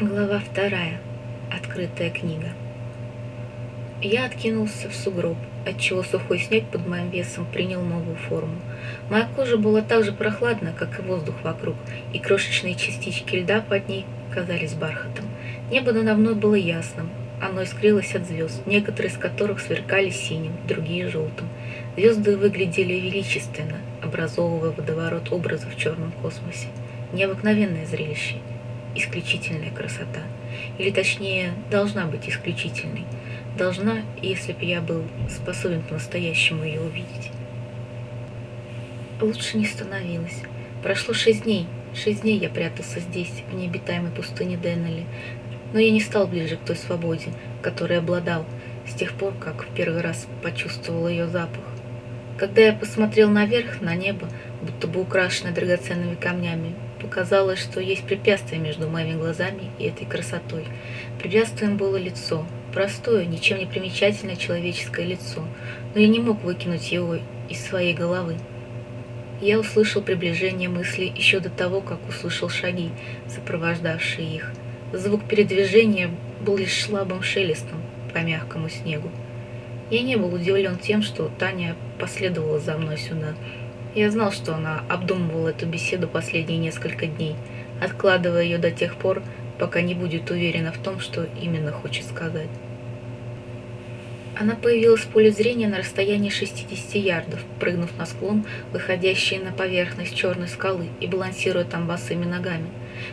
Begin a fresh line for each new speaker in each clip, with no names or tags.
Глава вторая. Открытая книга. Я откинулся в сугроб, отчего сухой снег под моим весом принял новую форму. Моя кожа была так же прохладна, как и воздух вокруг, и крошечные частички льда под ней казались бархатом. Небо надо мной было ясным, оно искрилось от звезд, некоторые из которых сверкали синим, другие желтым. Звезды выглядели величественно, образовывая водоворот образов в черном космосе. Необыкновенное зрелище — исключительная красота. Или точнее, должна быть исключительной. Должна, если бы я был способен по-настоящему ее увидеть. Лучше не становилось. Прошло шесть дней. Шесть дней я прятался здесь, в необитаемой пустыне Деннелли. Но я не стал ближе к той свободе, которой обладал, с тех пор, как в первый раз почувствовал ее запах. Когда я посмотрел наверх, на небо, будто бы украшенное драгоценными камнями, показалось, что есть препятствие между моими глазами и этой красотой. Препятствием было лицо, простое, ничем не примечательное человеческое лицо, но я не мог выкинуть его из своей головы. Я услышал приближение мыслей еще до того, как услышал шаги, сопровождавшие их. Звук передвижения был лишь слабым шелестом по мягкому снегу. Я не был удивлен тем, что Таня последовала за мной сюда. Я знал, что она обдумывала эту беседу последние несколько дней, откладывая ее до тех пор, пока не будет уверена в том, что именно хочет сказать. Она появилась в поле зрения на расстоянии 60 ярдов, прыгнув на склон, выходящий на поверхность черной скалы и балансируя там босыми ногами.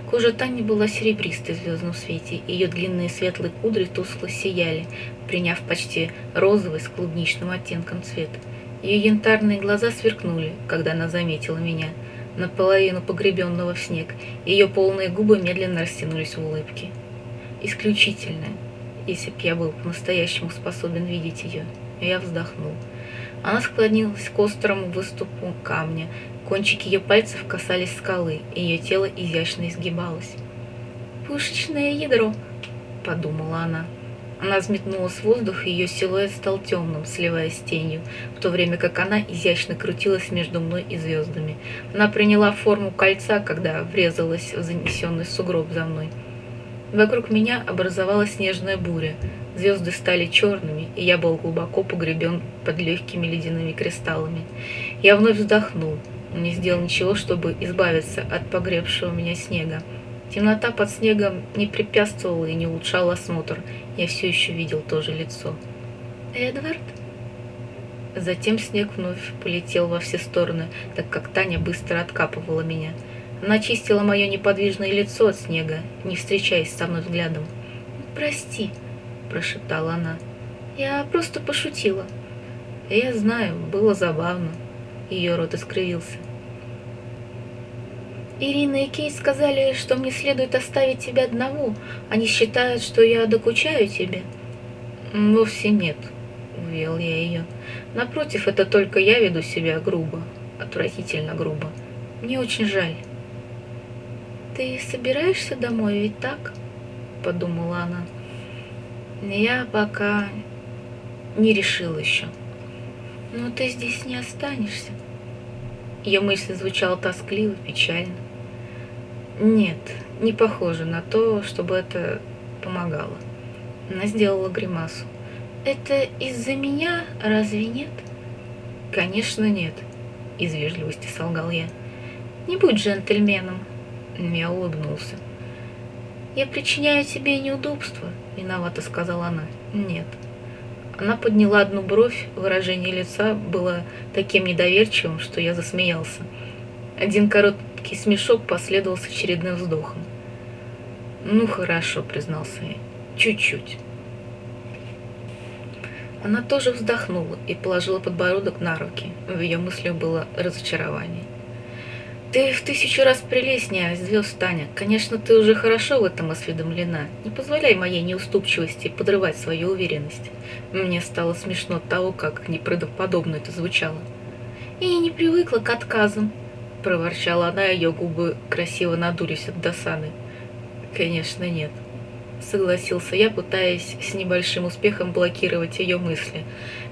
Кожа Тани была серебристой в звездном свете, ее длинные светлые кудри тускло сияли, приняв почти розовый с клубничным оттенком цвет. Ее янтарные глаза сверкнули, когда она заметила меня, наполовину погребенного в снег, ее полные губы медленно растянулись в улыбке. Исключительная, если б я был по-настоящему способен видеть ее. Я вздохнул. Она склонилась к острому выступу камня, кончики ее пальцев касались скалы, и ее тело изящно изгибалось. «Пушечное ядро», — подумала она. Она взметнулась в воздух, и ее силуэт стал темным, сливаясь с тенью, в то время как она изящно крутилась между мной и звездами. Она приняла форму кольца, когда врезалась в занесенный сугроб за мной. Вокруг меня образовалась снежная буря. Звезды стали черными, и я был глубоко погребен под легкими ледяными кристаллами. Я вновь вздохнул, не сделал ничего, чтобы избавиться от погребшего меня снега. Темнота под снегом не препятствовала и не улучшала осмотр. Я все еще видел то же лицо. «Эдвард?» Затем снег вновь полетел во все стороны, так как Таня быстро откапывала меня. Она чистила мое неподвижное лицо от снега, не встречаясь со мной взглядом. «Прости», – прошептала она. «Я просто пошутила». «Я знаю, было забавно». Ее рот искривился. Ирина и Кейт сказали, что мне следует оставить тебя одного. Они считают, что я докучаю тебе. Вовсе нет, увел я ее. Напротив, это только я веду себя грубо, отвратительно грубо. Мне очень жаль. Ты собираешься домой, ведь так? Подумала она. Я пока не решил еще. Но ты здесь не останешься. Ее мысль звучала тоскливо, печально. Нет, не похоже на то, чтобы это помогало. Она сделала гримасу. Это из-за меня, разве нет? Конечно, нет, из вежливости солгал я. Не будь джентльменом. Я улыбнулся. Я причиняю тебе неудобства, виновато сказала она. Нет. Она подняла одну бровь, выражение лица было таким недоверчивым, что я засмеялся. Один короткий Короткий смешок последовал с очередным вздохом. «Ну, хорошо», — признался я. «Чуть-чуть». Она тоже вздохнула и положила подбородок на руки. В ее мыслях было разочарование. «Ты в тысячу раз прелестнее звезд, Таня. Конечно, ты уже хорошо в этом осведомлена. Не позволяй моей неуступчивости подрывать свою уверенность». Мне стало смешно от того, как неправдоподобно это звучало. «И я не привыкла к отказам», — проворчала она, ее губы красиво надулись от досады. «Конечно, нет», — согласился я, пытаясь с небольшим успехом блокировать ее мысли,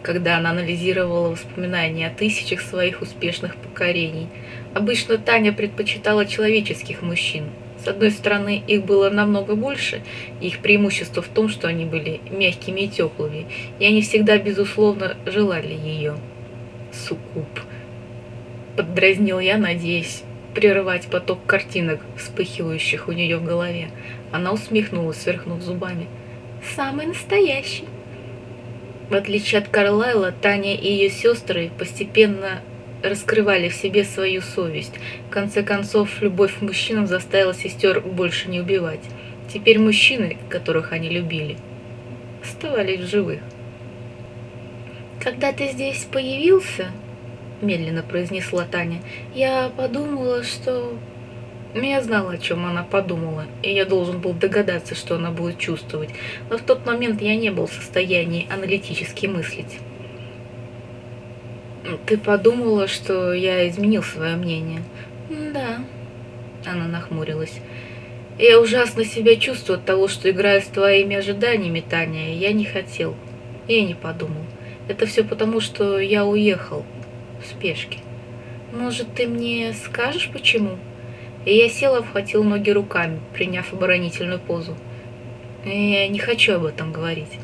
когда она анализировала воспоминания о тысячах своих успешных покорений. Обычно Таня предпочитала человеческих мужчин, С одной стороны, их было намного больше, их преимущество в том, что они были мягкими и теплыми, и они всегда, безусловно, желали ее. Суккуб. Поддразнил я, надеясь прерывать поток картинок, вспыхивающих у нее в голове. Она усмехнулась, сверхнув зубами. «Самый настоящий!» В отличие от Карлайла, Таня и ее сестры постепенно раскрывали в себе свою совесть. В конце концов, любовь к мужчинам заставила сестер больше не убивать. Теперь мужчины, которых они любили, оставались в живых. «Когда ты здесь появился, — медленно произнесла Таня, — я подумала, что...» Я знала, о чем она подумала, и я должен был догадаться, что она будет чувствовать, но в тот момент я не был в состоянии аналитически мыслить. Ты подумала, что я изменил свое мнение? Да. Она нахмурилась. Я ужасно себя чувствую от того, что играю с твоими ожиданиями, Таня, я не хотел. Я не подумал. Это все потому, что я уехал в спешке. Может, ты мне скажешь, почему? И я села, обхватил ноги руками, приняв оборонительную позу. Я не хочу об этом говорить.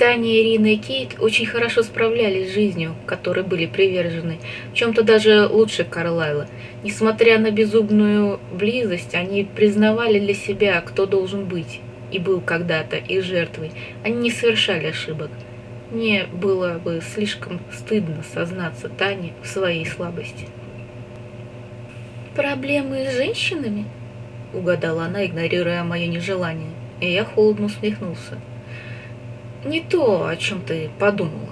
Таня, Ирина и Кейт очень хорошо справлялись с жизнью, которой были привержены, в чем-то даже лучше Карлайла. Несмотря на безумную близость, они признавали для себя, кто должен быть, и был когда-то их жертвой. Они не совершали ошибок. Мне было бы слишком стыдно сознаться Тане в своей слабости. «Проблемы с женщинами?» — угадала она, игнорируя мое нежелание, и я холодно усмехнулся не то, о чем ты подумала.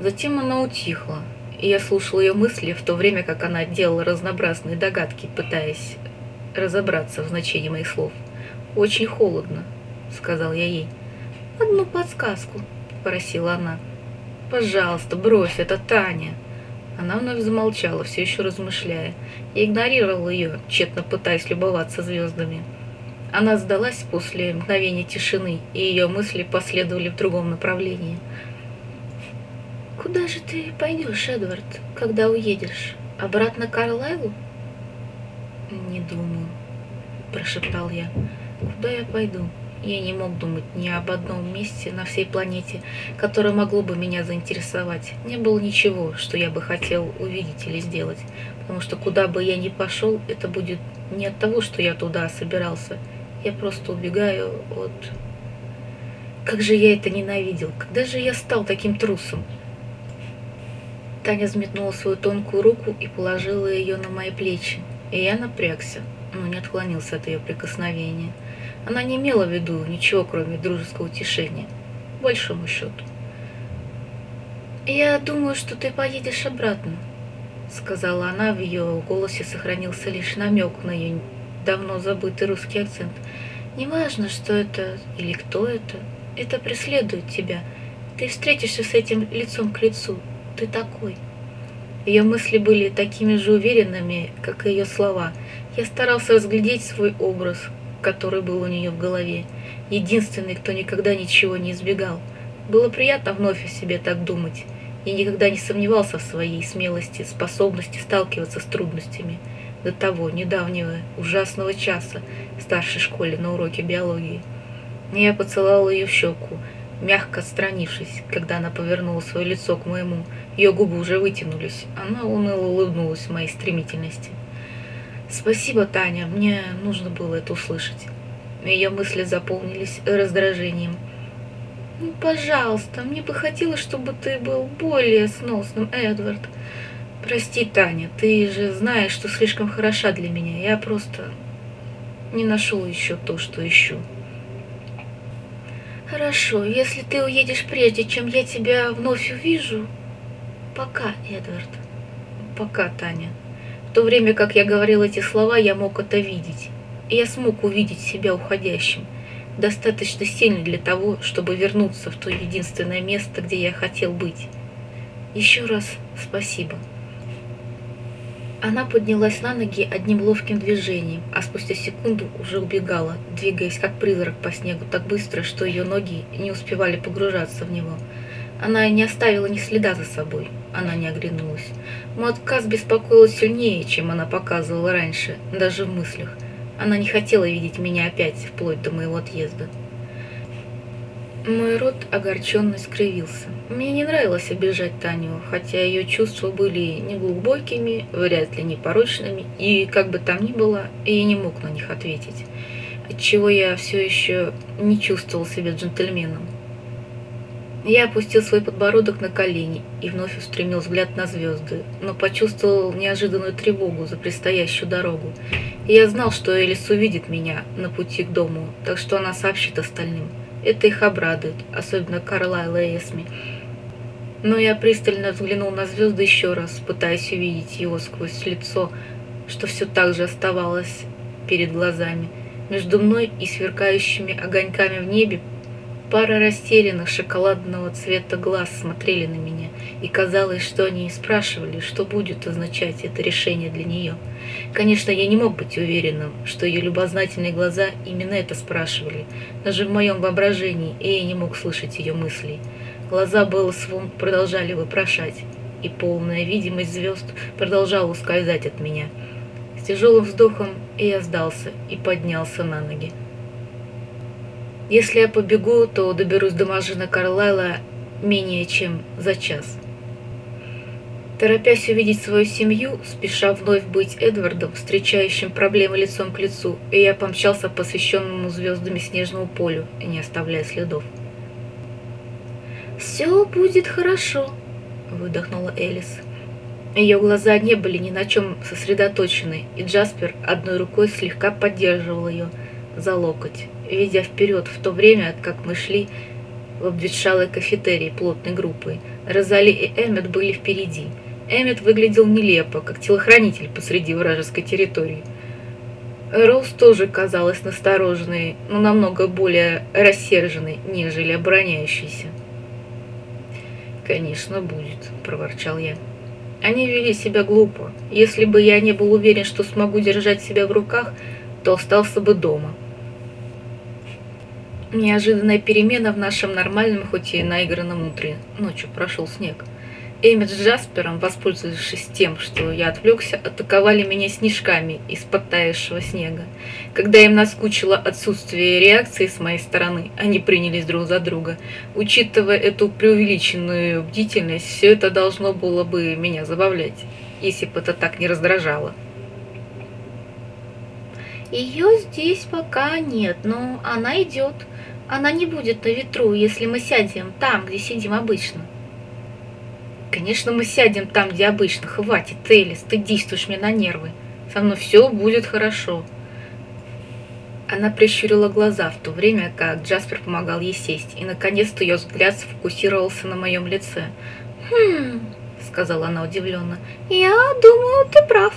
Затем она утихла, и я слушал ее мысли в то время, как она делала разнообразные догадки, пытаясь разобраться в значении моих слов. «Очень холодно», — сказал я ей. «Одну подсказку», — просила она. «Пожалуйста, брось, это Таня». Она вновь замолчала, все еще размышляя. Я игнорировал ее, тщетно пытаясь любоваться звездами. Она сдалась после мгновения тишины, и ее мысли последовали в другом направлении. «Куда же ты пойдешь, Эдвард, когда уедешь? Обратно к Карлайлу?» «Не думаю», – прошептал я. «Куда я пойду?» Я не мог думать ни об одном месте на всей планете, которое могло бы меня заинтересовать. Не было ничего, что я бы хотел увидеть или сделать, потому что куда бы я ни пошел, это будет не от того, что я туда собирался – я просто убегаю от... Как же я это ненавидел! Когда же я стал таким трусом? Таня взметнула свою тонкую руку и положила ее на мои плечи. И я напрягся, но не отклонился от ее прикосновения. Она не имела в виду ничего, кроме дружеского утешения. Большому счету. «Я думаю, что ты поедешь обратно», — сказала она. В ее голосе сохранился лишь намек на ее давно забытый русский акцент. Неважно, что это или кто это, это преследует тебя. Ты встретишься с этим лицом к лицу. Ты такой. Ее мысли были такими же уверенными, как и ее слова. Я старался разглядеть свой образ, который был у нее в голове. Единственный, кто никогда ничего не избегал. Было приятно вновь о себе так думать. Я никогда не сомневался в своей смелости, способности сталкиваться с трудностями до того недавнего ужасного часа в старшей школе на уроке биологии. Я поцеловал ее в щеку, мягко отстранившись, когда она повернула свое лицо к моему. Ее губы уже вытянулись. Она уныло улыбнулась в моей стремительности. «Спасибо, Таня, мне нужно было это услышать». Ее мысли заполнились раздражением. «Ну, «Пожалуйста, мне бы хотелось, чтобы ты был более сносным, Эдвард. Прости, Таня, ты же знаешь, что слишком хороша для меня. Я просто не нашел еще то, что ищу. Хорошо, если ты уедешь прежде, чем я тебя вновь увижу. Пока, Эдвард. Пока, Таня. В то время, как я говорил эти слова, я мог это видеть. И я смог увидеть себя уходящим. Достаточно сильно для того, чтобы вернуться в то единственное место, где я хотел быть. Еще раз спасибо. Она поднялась на ноги одним ловким движением, а спустя секунду уже убегала, двигаясь как призрак по снегу так быстро, что ее ноги не успевали погружаться в него. Она не оставила ни следа за собой. Она не оглянулась. Мой отказ беспокоил сильнее, чем она показывала раньше, даже в мыслях. Она не хотела видеть меня опять, вплоть до моего отъезда. Мой рот огорченно скривился. Мне не нравилось обижать Таню, хотя ее чувства были неглубокими, вряд ли непорочными, и, как бы там ни было, я не мог на них ответить, отчего я все еще не чувствовал себя джентльменом. Я опустил свой подбородок на колени и вновь устремил взгляд на звезды, но почувствовал неожиданную тревогу за предстоящую дорогу. И я знал, что Элис увидит меня на пути к дому, так что она сообщит остальным. Это их обрадует, особенно Карлайла и Эсми. Но я пристально взглянул на звезды еще раз, пытаясь увидеть его сквозь лицо, что все так же оставалось перед глазами. Между мной и сверкающими огоньками в небе Пара растерянных шоколадного цвета глаз смотрели на меня, и казалось, что они спрашивали, что будет означать это решение для нее. Конечно, я не мог быть уверенным, что ее любознательные глаза именно это спрашивали, даже в моем воображении, и я не мог слышать ее мыслей. Глаза Беллсвон продолжали вопрошать, и полная видимость звезд продолжала ускользать от меня. С тяжелым вздохом я сдался и поднялся на ноги. Если я побегу, то доберусь до машины Карлайла менее чем за час. Торопясь увидеть свою семью, спеша вновь быть Эдвардом, встречающим проблемы лицом к лицу, и я помчался по освещенному звездами снежному полю, не оставляя следов. «Все будет хорошо», — выдохнула Элис. Ее глаза не были ни на чем сосредоточены, и Джаспер одной рукой слегка поддерживал ее за локоть видя вперед в то время, как мы шли в обветшалой кафетерии плотной группой. Розали и Эммет были впереди. Эммет выглядел нелепо, как телохранитель посреди вражеской территории. Роуз тоже казалась настороженной, но намного более рассерженной, нежели обороняющейся. «Конечно, будет», — проворчал я. Они вели себя глупо. Если бы я не был уверен, что смогу держать себя в руках, то остался бы дома. Неожиданная перемена в нашем нормальном, хоть и наигранном утре. Ночью прошел снег. Эммет с Джаспером, воспользовавшись тем, что я отвлекся, атаковали меня снежками из подтаявшего снега. Когда им наскучило отсутствие реакции с моей стороны, они принялись друг за друга. Учитывая эту преувеличенную бдительность, все это должно было бы меня забавлять, если бы это так не раздражало.
Ее здесь пока нет, но она идет. Она не будет на ветру, если мы сядем там, где сидим обычно.
Конечно, мы сядем там, где обычно. Хватит, Элис, ты действуешь мне на нервы. Со мной все будет хорошо. Она прищурила глаза в то время, как Джаспер помогал ей сесть, и наконец-то ее взгляд сфокусировался на моем лице.
«Хм...» — сказала она удивленно. «Я думаю, ты прав».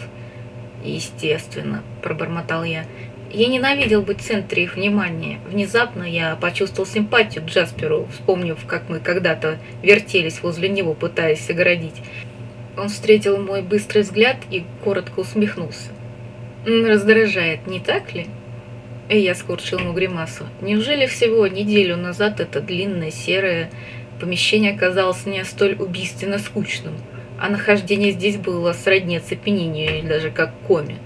«Естественно», — пробормотал я. Я ненавидел быть в центре их внимания. Внезапно я почувствовал симпатию к Джасперу, вспомнив, как мы когда-то вертелись возле него, пытаясь оградить. Он встретил мой быстрый взгляд и коротко усмехнулся. «Раздражает, не так ли?» И я скорчил ему гримасу. Неужели всего неделю назад это длинное серое помещение оказалось не столь убийственно скучным, а нахождение здесь было сродни оцепенению или даже как коме?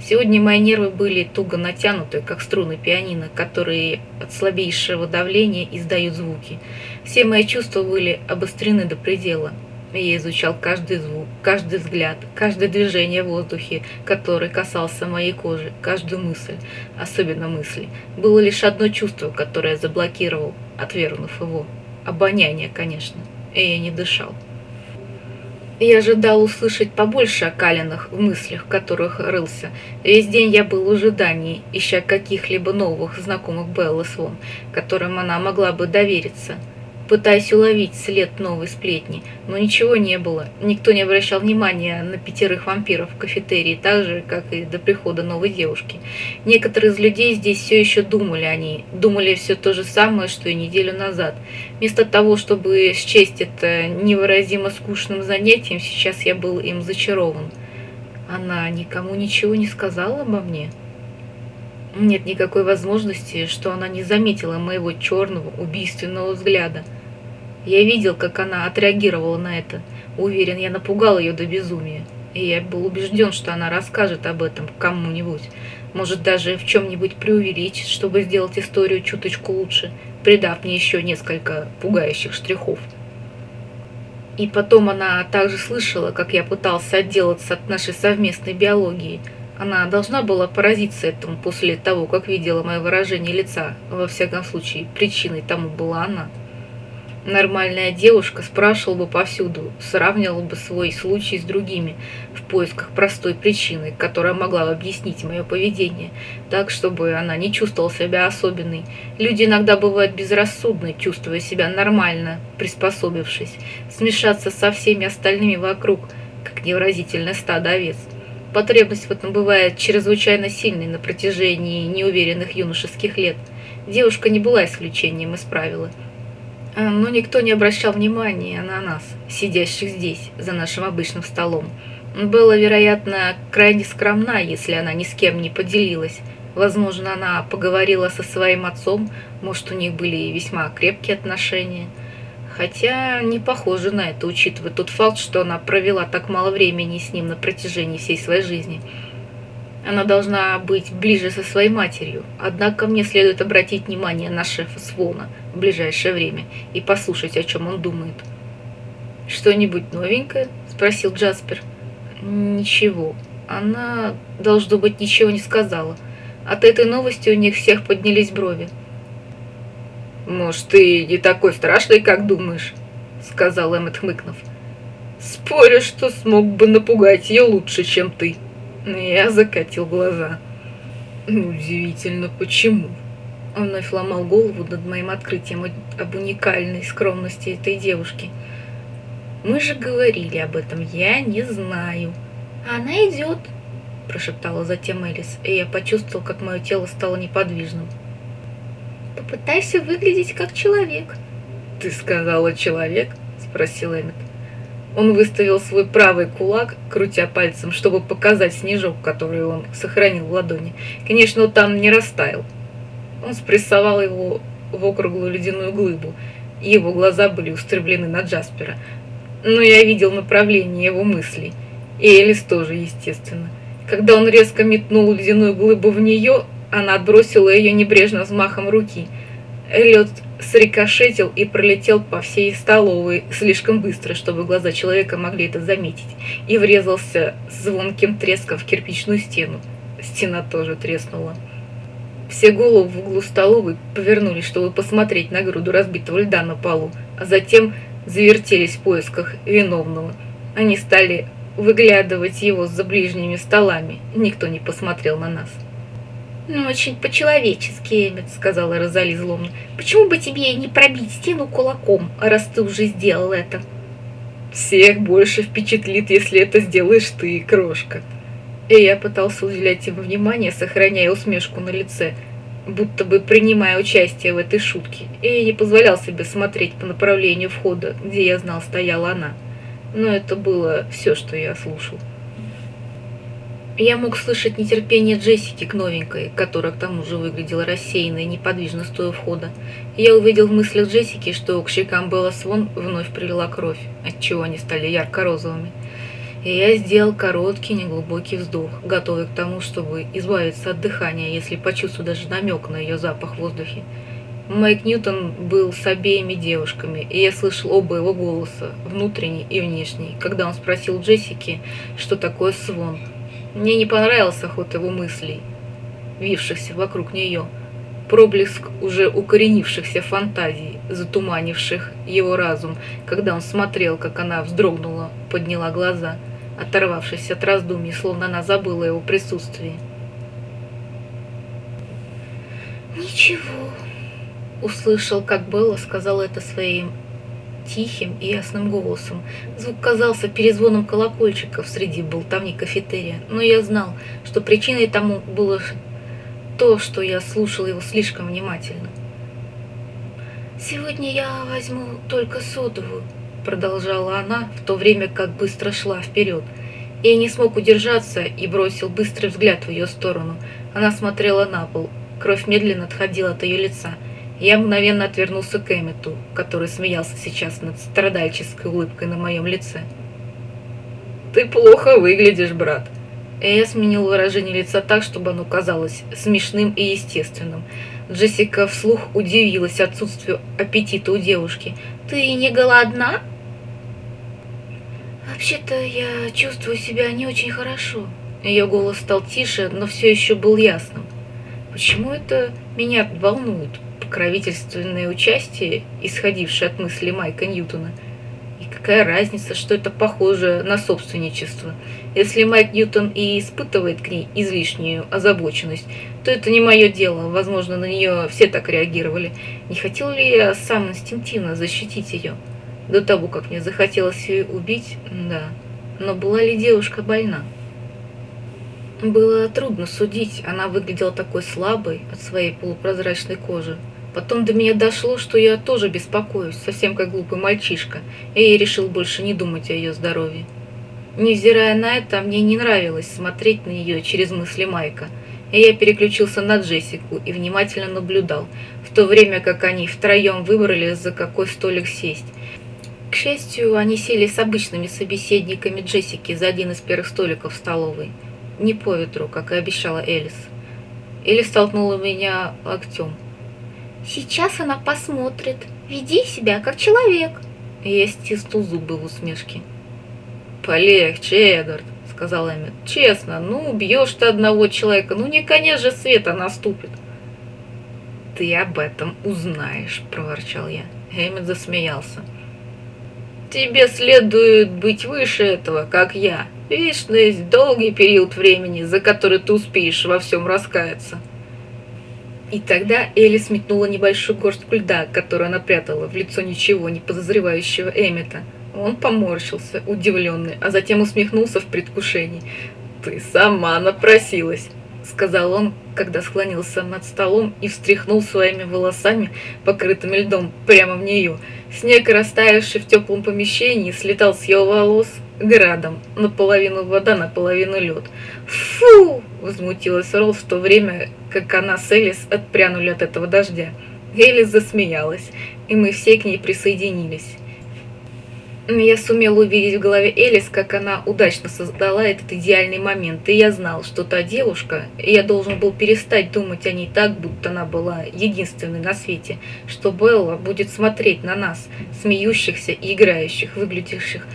Сегодня мои нервы были туго натянуты, как струны пианино, которые от слабейшего давления издают звуки. Все мои чувства были обострены до предела. Я изучал каждый звук, каждый взгляд, каждое движение в воздухе, который касался моей кожи, каждую мысль, особенно мысли. Было лишь одно чувство, которое я заблокировал, отвергнув его. Обоняние, конечно. И я не дышал. Я ожидал услышать побольше о Калинах в мыслях, в которых рылся. Весь день я был в ожидании, ища каких-либо новых знакомых Беллы Свон, которым она могла бы довериться пытаясь уловить след новой сплетни, но ничего не было. Никто не обращал внимания на пятерых вампиров в кафетерии, так же, как и до прихода новой девушки. Некоторые из людей здесь все еще думали о ней, думали все то же самое, что и неделю назад. Вместо того, чтобы счесть это невыразимо скучным занятием, сейчас я был им зачарован. Она никому ничего не сказала обо мне. Нет никакой возможности, что она не заметила моего черного убийственного взгляда. Я видел, как она отреагировала на это. Уверен, я напугал ее до безумия. И я был убежден, что она расскажет об этом кому-нибудь. может даже в чем-нибудь преувеличить, чтобы сделать историю чуточку лучше, придав мне еще несколько пугающих штрихов. И потом она также слышала, как я пытался отделаться от нашей совместной биологии. Она должна была поразиться этому после того, как видела мое выражение лица. Во всяком случае, причиной тому была она. Нормальная девушка спрашивала бы повсюду, сравнивала бы свой случай с другими в поисках простой причины, которая могла бы объяснить мое поведение, так, чтобы она не чувствовала себя особенной. Люди иногда бывают безрассудны, чувствуя себя нормально, приспособившись, смешаться со всеми остальными вокруг, как невразительное стадо овец. Потребность в этом бывает чрезвычайно сильной на протяжении неуверенных юношеских лет. Девушка не была исключением из правила – но никто не обращал внимания на нас, сидящих здесь, за нашим обычным столом. Была, вероятно, крайне скромна, если она ни с кем не поделилась. Возможно, она поговорила со своим отцом, может, у них были весьма крепкие отношения. Хотя не похоже на это, учитывая тот факт, что она провела так мало времени с ним на протяжении всей своей жизни – она должна быть ближе со своей матерью. Однако мне следует обратить внимание на шефа Свона в ближайшее время и послушать, о чем он думает. «Что-нибудь новенькое?» – спросил Джаспер. «Ничего. Она, должно быть, ничего не сказала. От этой новости у них всех поднялись брови. «Может, ты не такой страшный, как думаешь?» – сказал Эммет, хмыкнув. «Спорю, что смог бы напугать ее лучше, чем ты». Я закатил глаза. Удивительно, почему? Он вновь ломал голову над моим открытием об уникальной скромности этой девушки. Мы же говорили об этом, я не знаю.
Она идет, прошептала затем Элис, и я почувствовал, как мое тело стало неподвижным. Попытайся выглядеть как человек.
Ты сказала человек? спросил Эммет. Он выставил свой правый кулак, крутя пальцем, чтобы показать снежок, который он сохранил в ладони. Конечно, он там не растаял. Он спрессовал его в округлую ледяную глыбу, его глаза были устремлены на Джаспера. Но я видел направление его мыслей. И Элис тоже, естественно. Когда он резко метнул ледяную глыбу в нее, она отбросила ее небрежно взмахом руки. Эллиот срикошетил и пролетел по всей столовой слишком быстро, чтобы глаза человека могли это заметить, и врезался звонким треском в кирпичную стену. Стена тоже треснула. Все головы в углу столовой повернулись, чтобы посмотреть на груду разбитого льда на полу, а затем завертелись в поисках виновного. Они стали выглядывать его за ближними столами. Никто не посмотрел на нас.
«Ну, очень по-человечески, Эммет», — сказала Розали злобно. «Почему бы тебе не пробить стену кулаком, раз ты уже сделал это?»
«Всех больше впечатлит, если это сделаешь ты, крошка». И я пытался уделять ему внимание, сохраняя усмешку на лице, будто бы принимая участие в этой шутке, и не позволял себе смотреть по направлению входа, где я знал стояла она. Но это было все, что я слушал. Я мог слышать нетерпение Джессики к новенькой, которая к тому же выглядела рассеянной неподвижно стоя у входа. Я увидел в мыслях Джессики, что к щекам Белла Свон вновь прилила кровь, отчего они стали ярко-розовыми. И я сделал короткий, неглубокий вздох, готовый к тому, чтобы избавиться от дыхания, если почувствую даже намек на ее запах в воздухе. Майк Ньютон был с обеими девушками, и я слышал оба его голоса, внутренний и внешний, когда он спросил Джессики, что такое свон – мне не понравился ход его мыслей, вившихся вокруг нее, проблеск уже укоренившихся фантазий, затуманивших его разум, когда он смотрел, как она вздрогнула, подняла глаза, оторвавшись от раздумий, словно она забыла его присутствие.
«Ничего», — услышал, как Белла сказала это своим тихим и ясным голосом. Звук казался перезвоном колокольчиков среди болтовни кафетерия, но я знал, что причиной тому было то, что я слушал его слишком внимательно. «Сегодня я возьму только содовую», — продолжала она, в то время как быстро шла вперед. Я не смог удержаться и бросил быстрый взгляд в ее сторону. Она смотрела на пол. Кровь медленно отходила от ее лица — я мгновенно отвернулся к Эммету, который смеялся сейчас над страдальческой улыбкой на моем лице. «Ты плохо выглядишь, брат», — я сменил выражение лица так, чтобы оно казалось смешным и естественным. Джессика вслух удивилась отсутствию аппетита у девушки.
«Ты не голодна?»
«Вообще-то я чувствую себя не очень хорошо». Ее голос стал тише, но все еще был ясным. «Почему это меня волнует? Покровительственное участие, исходившее от мысли Майка Ньютона?» Какая разница, что это похоже на собственничество? Если Майк Ньютон и испытывает к ней излишнюю озабоченность, то это не мое дело. Возможно, на нее все так реагировали. Не хотел ли я сам инстинктивно защитить ее? До того, как мне захотелось ее убить, да. Но была ли девушка больна? Было трудно судить. Она выглядела такой слабой от своей полупрозрачной кожи. Потом до меня дошло, что я тоже беспокоюсь, совсем как глупый мальчишка, и я решил больше не думать о ее здоровье. Невзирая на это, мне не нравилось смотреть на нее через мысли Майка, и я переключился на Джессику и внимательно наблюдал, в то время как они втроем выбрали, за какой столик сесть. К счастью, они сели с обычными собеседниками Джессики за один из первых столиков в столовой. Не по ветру, как и обещала Элис. Элис столкнула меня локтем.
Сейчас она посмотрит. Веди себя как человек.
Я стиснул зубы в усмешке. Полегче, Эдвард, сказал Эммет. Честно, ну, бьешь ты одного человека, ну не конец же света наступит. Ты об этом узнаешь, проворчал я. Эммет засмеялся. Тебе следует быть выше этого, как я. Вечность – долгий период времени, за который ты успеешь во всем раскаяться. И тогда Элли сметнула небольшую горстку льда, которую она прятала в лицо ничего не подозревающего Эммета. Он поморщился, удивленный, а затем усмехнулся в предвкушении. «Ты сама напросилась!» сказал он, когда склонился над столом и встряхнул своими волосами, покрытыми льдом, прямо в нее. Снег, растаявший в теплом помещении, слетал с его волос градом, наполовину вода, наполовину лед. «Фу!» – возмутилась Ролл в то время, как она с Элис отпрянули от этого дождя. Элис засмеялась, и мы все к ней присоединились. Я сумел увидеть в голове Элис, как она удачно создала этот идеальный момент, и я знал, что та девушка, и я должен был перестать думать о ней так, будто она была единственной на свете, что Белла будет смотреть на нас, смеющихся и играющих, выглядевших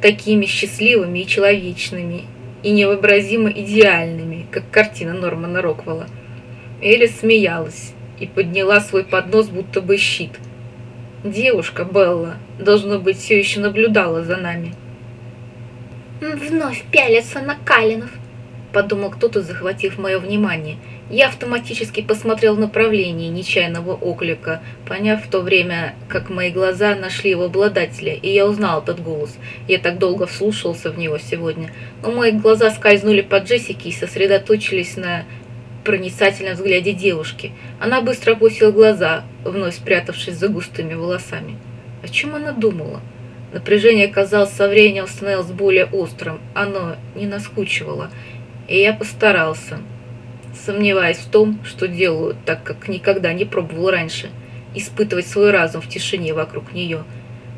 такими счастливыми и человечными, и невообразимо идеальными, как картина Нормана Роквелла. Элис смеялась и подняла свой поднос, будто бы щит – Девушка Белла, должно быть, все еще наблюдала за нами.
«Вновь пялятся на Калинов», —
подумал кто-то, захватив мое внимание. Я автоматически посмотрел в направлении нечаянного оклика, поняв в то время, как мои глаза нашли его обладателя, и я узнал этот голос. Я так долго вслушался в него сегодня. Но мои глаза скользнули по Джессике и сосредоточились на проницательном взгляде девушки. Она быстро опустила глаза, вновь спрятавшись за густыми волосами. О чем она думала? Напряжение, казалось, со временем становилось более острым. Оно не наскучивало. И я постарался, сомневаясь в том, что делаю, так как никогда не пробовал раньше, испытывать свой разум в тишине вокруг нее.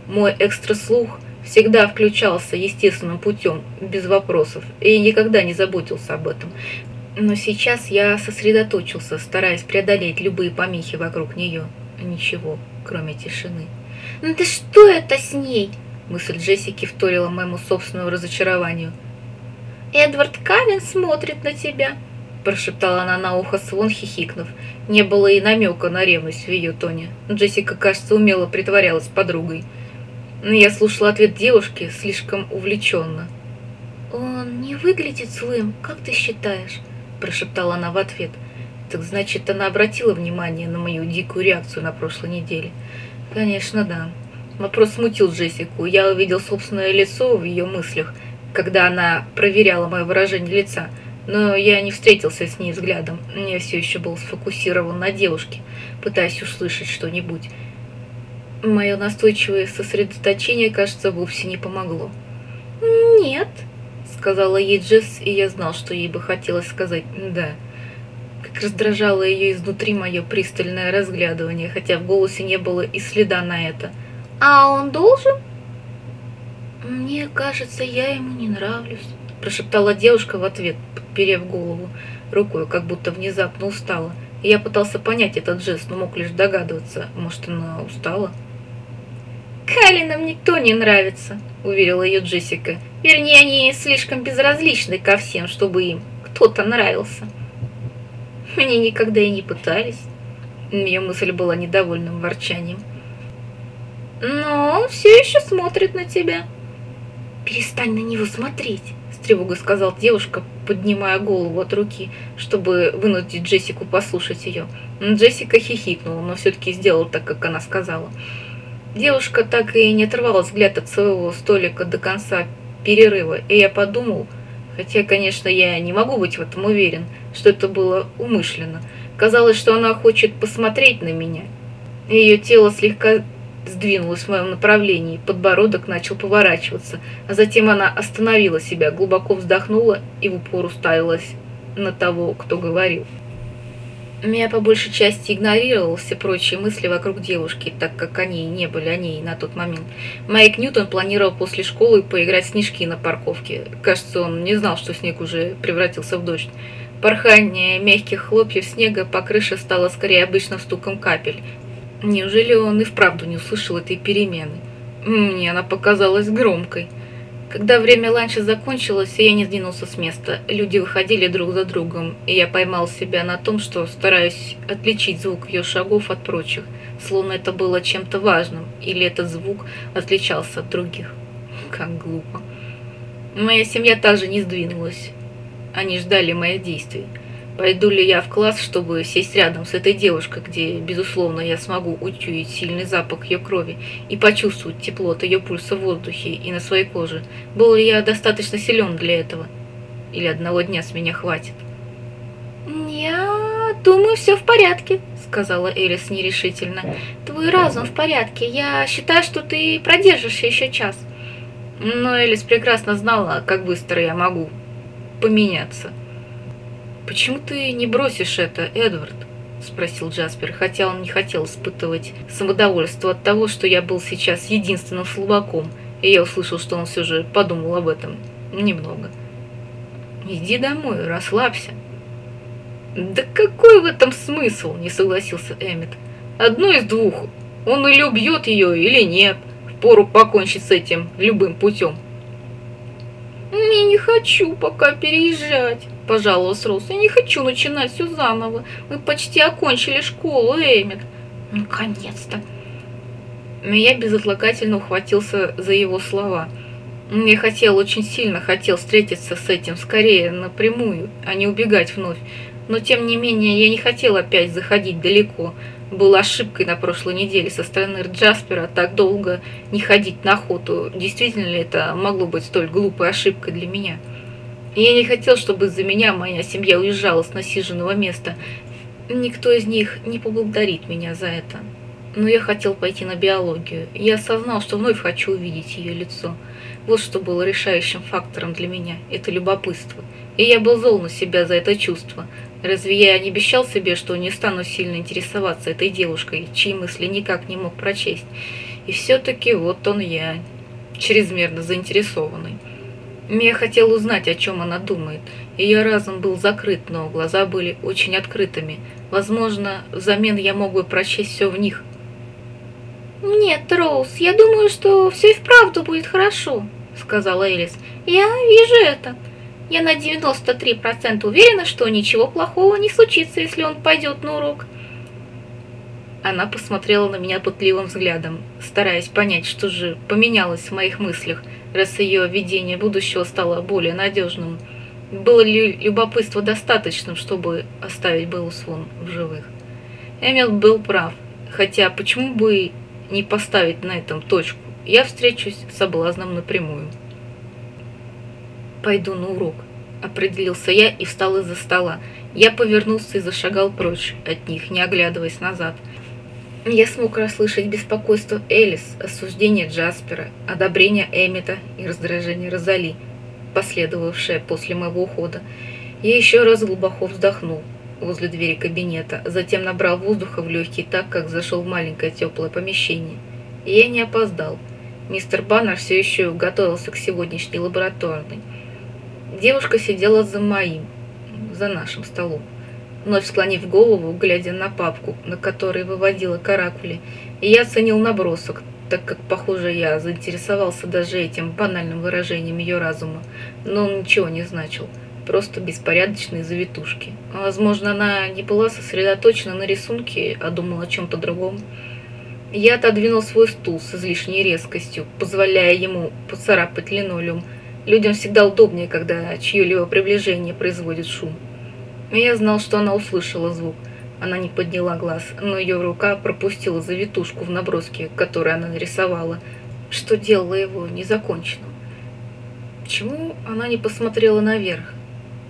Мой экстраслух всегда включался естественным путем, без вопросов, и никогда не заботился об этом. Но сейчас я сосредоточился, стараясь преодолеть любые помехи вокруг нее. Ничего, кроме тишины.
«Ну ты что это с ней?»
Мысль Джессики вторила моему собственному разочарованию.
«Эдвард Каллен смотрит на тебя»,
прошептала она на ухо Свон, хихикнув. Не было и намека на ревность в ее тоне. Джессика, кажется, умело притворялась подругой. Но я слушала ответ девушки слишком увлеченно.
«Он не выглядит злым, как ты считаешь?»
прошептала она в ответ. Так значит, она обратила внимание на мою дикую реакцию на прошлой неделе. Конечно, да. Вопрос смутил Джессику. Я увидел собственное лицо в ее мыслях, когда она проверяла мое выражение лица. Но я не встретился с ней взглядом. Я все еще был сфокусирован на девушке, пытаясь услышать что-нибудь. Мое настойчивое сосредоточение, кажется, вовсе не помогло.
«Нет»,
сказала ей Джесс, и я знал, что ей бы хотелось сказать «да». Как раздражало ее изнутри мое пристальное разглядывание, хотя в голосе не было и следа на это.
«А он должен?»
«Мне кажется, я ему не нравлюсь», прошептала девушка в ответ, подперев голову рукой, как будто внезапно устала. Я пытался понять этот жест, но мог лишь догадываться, может, она устала.
«Калли нам никто не нравится», — уверила ее Джессика. «Вернее, они слишком безразличны ко всем, чтобы им кто-то нравился».
Мне никогда и не пытались. Ее мысль была недовольным ворчанием.
«Но он все еще смотрит на тебя».
«Перестань на него смотреть», — с тревогой сказал девушка, поднимая голову от руки, чтобы вынудить Джессику послушать ее. Джессика хихикнула, но все-таки сделала так, как она сказала. Девушка так и не оторвала взгляд от своего столика до конца перерыва, и я подумал, хотя, конечно, я не могу быть в этом уверен, что это было умышленно. Казалось, что она хочет посмотреть на меня. Ее тело слегка сдвинулась в моем направлении, подбородок начал поворачиваться, а затем она остановила себя, глубоко вздохнула и в упор уставилась на того, кто говорил. Меня по большей части игнорировал все прочие мысли вокруг девушки, так как они не были о ней на тот момент. Майк Ньютон планировал после школы поиграть в снежки на парковке. Кажется, он не знал, что снег уже превратился в дождь. Порхание мягких хлопьев снега по крыше стало скорее обычным стуком капель, Неужели он и вправду не услышал этой перемены? Мне она показалась громкой. Когда время ланча закончилось, я не сдвинулся с места. Люди выходили друг за другом, и я поймал себя на том, что стараюсь отличить звук ее шагов от прочих, словно это было чем-то важным, или этот звук отличался от других. Как глупо. Моя семья также не сдвинулась. Они ждали моих действий. Пойду ли я в класс, чтобы сесть рядом с этой девушкой, где, безусловно, я смогу учуять сильный запах ее крови и почувствовать тепло от ее пульса в воздухе и на своей коже? Был ли я достаточно силен для этого? Или одного дня с меня хватит?
«Я думаю, все в порядке», — сказала Элис нерешительно. «Твой разум в порядке. Я считаю, что ты продержишься еще час».
Но Элис прекрасно знала, как быстро я могу поменяться. «Почему ты не бросишь это, Эдвард?» – спросил Джаспер, хотя он не хотел испытывать самодовольство от того, что я был сейчас единственным слабаком, и я услышал, что он все же подумал об этом немного. «Иди домой, расслабься». «Да какой в этом смысл?» – не согласился Эммет. «Одно из двух. Он или убьет ее, или нет. Впору покончить с этим любым путем».
«Я не хочу пока переезжать», – пожаловалась Роуз. «Я не хочу начинать все заново. Мы почти окончили школу, Эммет».
«Наконец-то!» Я безотлагательно ухватился за его слова. Я хотел, очень сильно хотел встретиться с этим скорее, напрямую, а не убегать вновь. Но, тем не менее, я не хотел опять заходить далеко – было ошибкой на прошлой неделе со стороны Джаспера так долго не ходить на охоту. Действительно ли это могло быть столь глупой ошибкой для меня? Я не хотел, чтобы из-за меня моя семья уезжала с насиженного места. Никто из них не поблагодарит меня за это. Но я хотел пойти на биологию. Я осознал, что вновь хочу увидеть ее лицо. Вот что было решающим фактором для меня – это любопытство. И я был зол на себя за это чувство – Разве я не обещал себе, что не стану сильно интересоваться этой девушкой, чьи мысли никак не мог прочесть? И все-таки вот он я, чрезмерно заинтересованный. Я хотел узнать, о чем она думает. Ее разум был закрыт, но глаза были очень открытыми. Возможно, взамен я мог бы прочесть все в них.
«Нет, Роуз, я думаю, что все и вправду будет хорошо», — сказала Элис. «Я вижу это. Я на 93% уверена, что ничего плохого не случится, если он пойдет на урок.
Она посмотрела на меня пытливым взглядом, стараясь понять, что же поменялось в моих мыслях, раз ее видение будущего стало более надежным. Было ли любопытство достаточным, чтобы оставить Беллу Свон в живых? Эмил был прав, хотя почему бы не поставить на этом точку? Я встречусь с соблазном напрямую пойду на урок», — определился я и встал из-за стола. Я повернулся и зашагал прочь от них, не оглядываясь назад. Я смог расслышать беспокойство Элис, осуждение Джаспера, одобрение Эммета и раздражение Розали, последовавшее после моего ухода. Я еще раз глубоко вздохнул возле двери кабинета, затем набрал воздуха в легкие так, как зашел в маленькое теплое помещение. И я не опоздал. Мистер Баннер все еще готовился к сегодняшней лабораторной. Девушка сидела за моим, за нашим столом, вновь склонив голову, глядя на папку, на которой выводила каракули, и я оценил набросок, так как, похоже, я заинтересовался даже этим банальным выражением ее разума, но он ничего не значил, просто беспорядочные завитушки. Возможно, она не была сосредоточена на рисунке, а думала о чем-то другом. Я отодвинул свой стул с излишней резкостью, позволяя ему поцарапать линолеум. Людям всегда удобнее, когда чье-либо приближение производит шум. Я знал, что она услышала звук. Она не подняла глаз, но ее рука пропустила завитушку в наброске, который она нарисовала, что делало его незаконченным. Почему она не посмотрела наверх?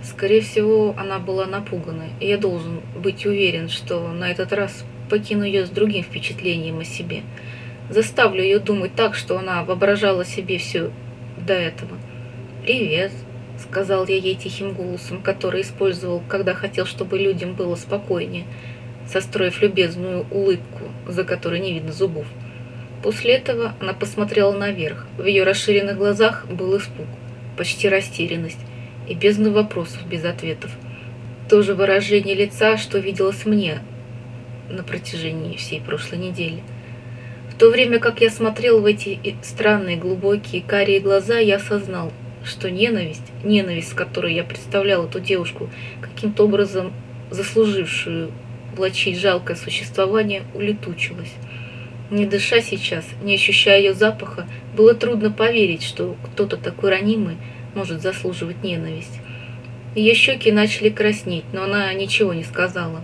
Скорее всего, она была напугана, и я должен быть уверен, что на этот раз покину ее с другим впечатлением о себе. Заставлю ее думать так, что она воображала себе все до этого. «Привет», — сказал я ей тихим голосом, который использовал, когда хотел, чтобы людям было спокойнее, состроив любезную улыбку, за которой не видно зубов. После этого она посмотрела наверх. В ее расширенных глазах был испуг, почти растерянность и бездна вопросов без ответов. То же выражение лица, что виделось мне на протяжении всей прошлой недели. В то время как я смотрел в эти странные, глубокие, карие глаза, я осознал, что ненависть, ненависть, с которой я представлял эту девушку, каким-то образом заслужившую влачить жалкое существование, улетучилась. Не дыша сейчас, не ощущая ее запаха, было трудно поверить, что кто-то такой ранимый может заслуживать ненависть. Ее щеки начали краснеть, но она ничего не сказала.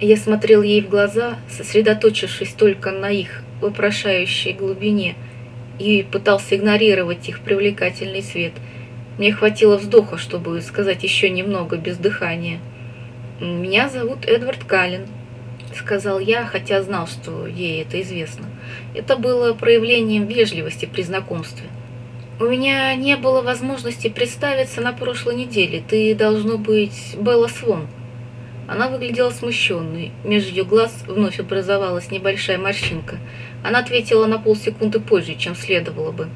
Я смотрел ей в глаза, сосредоточившись только на их вопрошающей глубине, и пытался игнорировать их привлекательный свет. Мне хватило вздоха, чтобы сказать еще немного без дыхания. «Меня зовут Эдвард Каллен», — сказал я, хотя знал, что ей это известно. Это было проявлением вежливости при знакомстве. «У меня не было возможности представиться на прошлой неделе. Ты, должно быть, Белла Свон». Она выглядела смущенной. Между ее глаз вновь образовалась небольшая морщинка. Она ответила на полсекунды позже, чем следовало бы.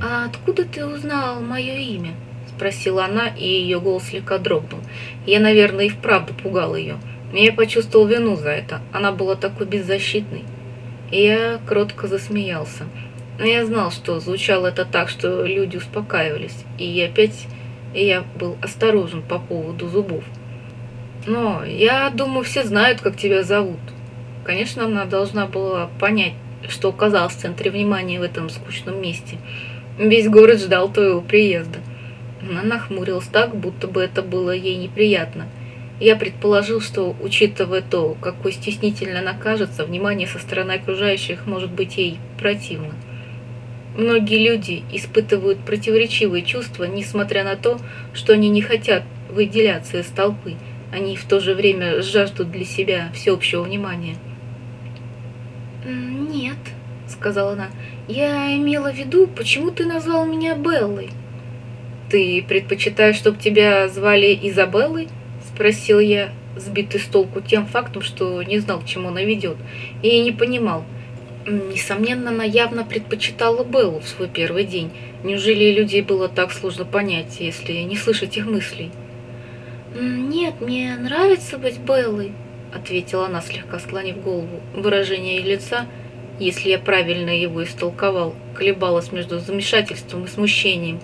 «А откуда ты узнал мое имя?» – спросила она, и ее голос слегка дрогнул. Я, наверное, и вправду пугал ее. Я почувствовал вину за это. Она была такой беззащитной. И я кротко засмеялся. Но я знал, что звучало это так, что люди успокаивались. И опять я был осторожен по поводу зубов. Но я думаю, все знают, как тебя зовут. Конечно, она должна была понять, что оказалась в центре внимания в этом скучном месте. Весь город ждал твоего приезда. Она нахмурилась так, будто бы это было ей неприятно. Я предположил, что, учитывая то, какой стеснительно она кажется, внимание со стороны окружающих может быть ей противно. Многие люди испытывают противоречивые чувства, несмотря на то, что они не хотят выделяться из толпы – они в то же время жаждут для себя всеобщего внимания. «Нет», — сказала она, — «я имела в виду, почему ты назвал меня Беллой?» «Ты предпочитаешь, чтобы тебя звали Изабеллой?» — спросил я, сбитый с толку тем фактом, что не знал, к чему она ведет, и не понимал. Несомненно, она явно предпочитала Беллу в свой первый день. Неужели людей было так сложно понять, если не слышать их мыслей? «Нет, мне нравится быть Беллой», — ответила она, слегка склонив голову. Выражение лица, если я правильно его истолковал, колебалось между замешательством и смущением.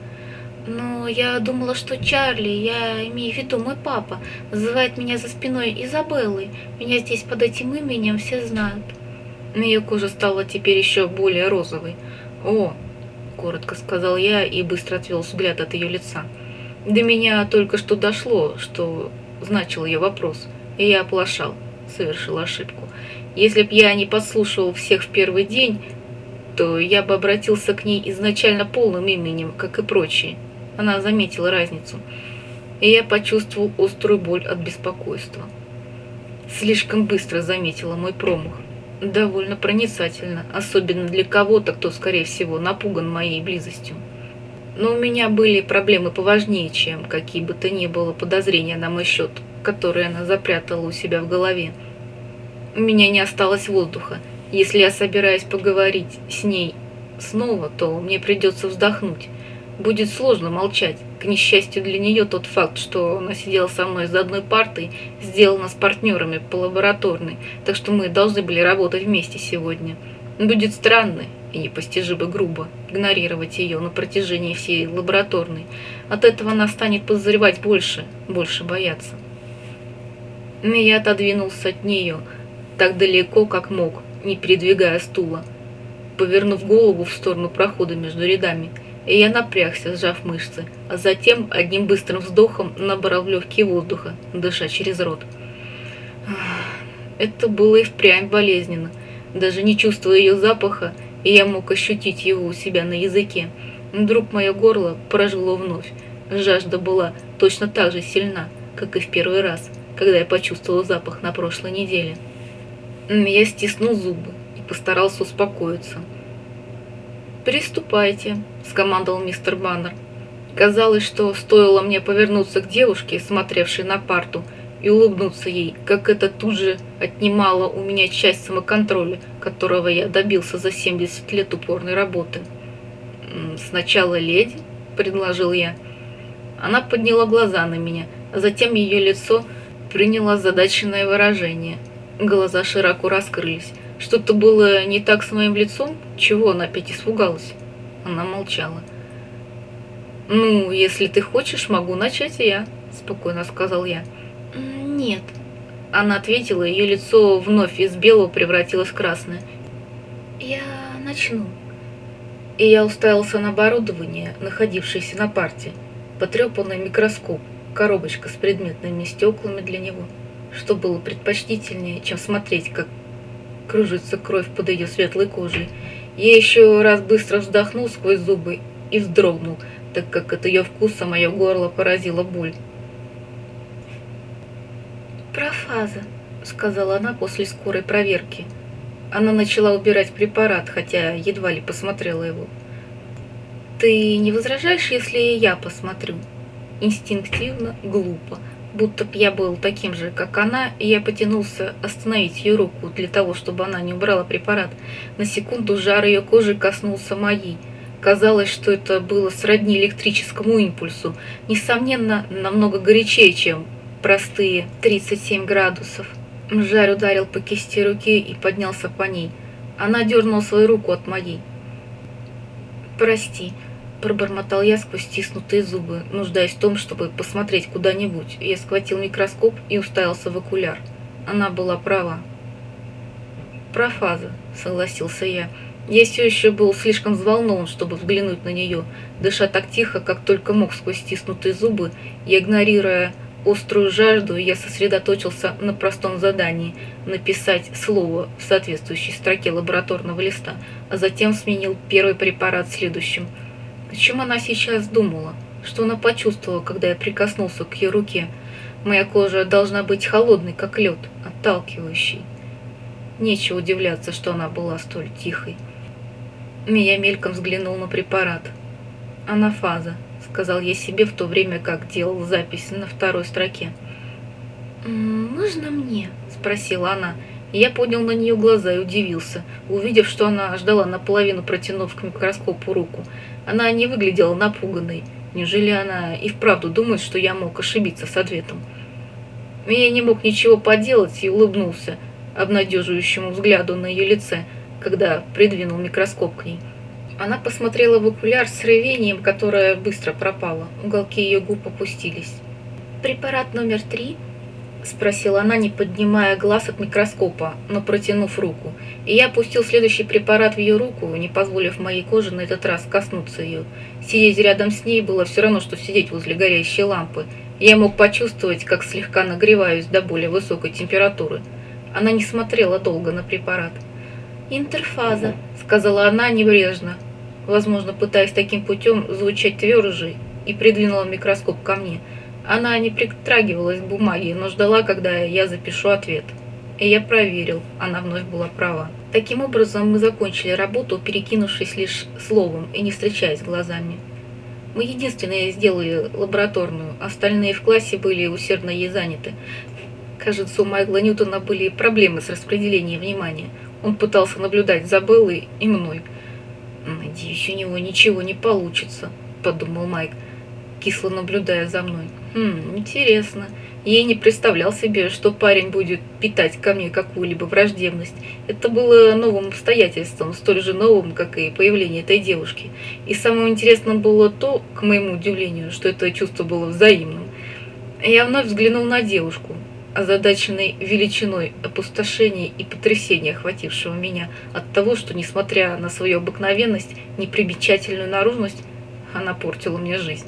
«Но я думала, что Чарли, я имею в виду мой папа, называет меня за спиной Изабеллой. Меня здесь под этим именем все знают». Ее кожа стала теперь еще более розовой. «О!» — коротко сказал я и быстро отвел взгляд от ее лица. До меня только что дошло, что значил ее вопрос, и я оплошал, совершил ошибку. Если б я не подслушивал всех в первый день, то я бы обратился к ней изначально полным именем, как и прочие. Она заметила разницу, и я почувствовал острую боль от беспокойства. Слишком быстро заметила мой промах. Довольно проницательно, особенно для кого-то, кто, скорее всего, напуган моей близостью. Но у меня были проблемы поважнее, чем какие бы то ни было подозрения на мой счет, которые она запрятала у себя в голове. У меня не осталось воздуха. Если я собираюсь поговорить с ней снова, то мне придется вздохнуть. Будет сложно молчать, К несчастью для нее, тот факт, что она сидела со мной за одной партой, сделал нас партнерами по лабораторной, так что мы должны были работать вместе сегодня. Будет странно и непостижимо грубо игнорировать ее на протяжении всей лабораторной. От этого она станет подозревать больше, больше бояться. Но я отодвинулся от нее так далеко, как мог, не передвигая стула, повернув голову в сторону прохода между рядами – и я напрягся, сжав мышцы, а затем одним быстрым вздохом набрал в легкие воздуха, дыша через рот. Это было и впрямь болезненно. Даже не чувствуя ее запаха, и я мог ощутить его у себя на языке. Вдруг мое горло прожгло вновь. Жажда была точно так же сильна, как и в первый раз, когда я почувствовал запах на прошлой неделе. Я стиснул зубы и постарался успокоиться. «Приступайте», — скомандовал мистер Баннер. Казалось, что стоило мне повернуться к девушке, смотревшей на парту, и улыбнуться ей, как это тут же отнимало у меня часть самоконтроля, которого я добился за 70 лет упорной работы. «Сначала леди», — предложил я. Она подняла глаза на меня, а затем ее лицо приняло задаченное выражение. Глаза широко раскрылись. Что-то было не так с моим лицом? Чего она опять испугалась? Она молчала. «Ну, если ты хочешь, могу начать я», — спокойно сказал я.
«Нет».
Она ответила, ее лицо вновь из белого превратилось в красное.
«Я начну».
И я уставился на оборудование, находившееся на парте. Потрепанный микроскоп, коробочка с предметными стеклами для него, что было предпочтительнее, чем смотреть, как кружится кровь под ее светлой кожей. Я еще раз быстро вздохнул сквозь зубы и вздрогнул, так как от ее вкуса мое горло поразило боль.
«Профаза», — сказала она после скорой проверки.
Она начала убирать препарат, хотя едва ли посмотрела его.
«Ты не возражаешь, если я посмотрю?» Инстинктивно, глупо будто б я был таким же, как она, и я потянулся остановить ее руку для того, чтобы она не убрала препарат. На секунду жар ее кожи коснулся моей. Казалось, что это было сродни электрическому импульсу, несомненно, намного горячее, чем простые 37 градусов. Жар ударил по кисти руки и поднялся по ней. Она дернула свою руку от моей. «Прости», Пробормотал я сквозь стиснутые зубы, нуждаясь в том, чтобы посмотреть куда-нибудь. Я схватил микроскоп и уставился в окуляр. Она была права. «Профаза», — согласился я. Я все еще был слишком взволнован, чтобы взглянуть на нее, дыша так тихо, как только мог сквозь стиснутые зубы, и игнорируя острую жажду, я сосредоточился на простом задании – написать слово в соответствующей строке лабораторного листа, а затем сменил первый препарат следующим – о чем она сейчас думала? Что она почувствовала, когда я прикоснулся к ее руке? Моя кожа должна быть холодной, как лед, отталкивающей. Нечего удивляться, что она была столь тихой. Я мельком взглянул на препарат. «Анафаза», — сказал я себе в то время, как делал запись на второй строке. «Можно мне?»
— спросила она. Я поднял на нее глаза и удивился, увидев, что она ждала наполовину, протянув к микроскопу руку. Она не выглядела напуганной. Неужели она и вправду думает, что я мог ошибиться с ответом? Я не мог ничего поделать и улыбнулся обнадеживающему взгляду на ее лице, когда придвинул микроскоп к ней. Она посмотрела в окуляр с ревением, которое быстро пропало. Уголки ее губ опустились.
«Препарат номер три?»
— спросила она, не поднимая глаз от микроскопа, но протянув руку. И я опустил следующий препарат в ее руку, не позволив моей коже на этот раз коснуться ее. Сидеть рядом с ней было все равно, что сидеть возле горящей лампы. Я мог почувствовать, как слегка нагреваюсь до более высокой температуры. Она не смотрела долго на препарат.
«Интерфаза», —
сказала она небрежно, возможно, пытаясь таким путем звучать тверже, и придвинула микроскоп ко мне — она не притрагивалась к бумаге, но ждала, когда я запишу ответ. И я проверил, она вновь была права. Таким образом, мы закончили работу, перекинувшись лишь словом и не встречаясь глазами. Мы единственные сделали лабораторную, остальные в классе были усердно ей заняты. Кажется, у Майкла Ньютона были проблемы с распределением внимания. Он пытался наблюдать за Беллой и мной. «Надеюсь, у него ничего не получится», — подумал Майк. кисло наблюдая за мной. «Хм, интересно. Я не представлял себе, что парень будет питать ко мне какую-либо враждебность. Это было новым обстоятельством, столь же новым, как и появление этой девушки. И самым интересным было то, к моему удивлению, что это чувство было взаимным. Я вновь взглянул на девушку, озадаченной величиной опустошения и потрясения, охватившего меня от того, что, несмотря на свою обыкновенность, непримечательную наружность, она портила мне жизнь.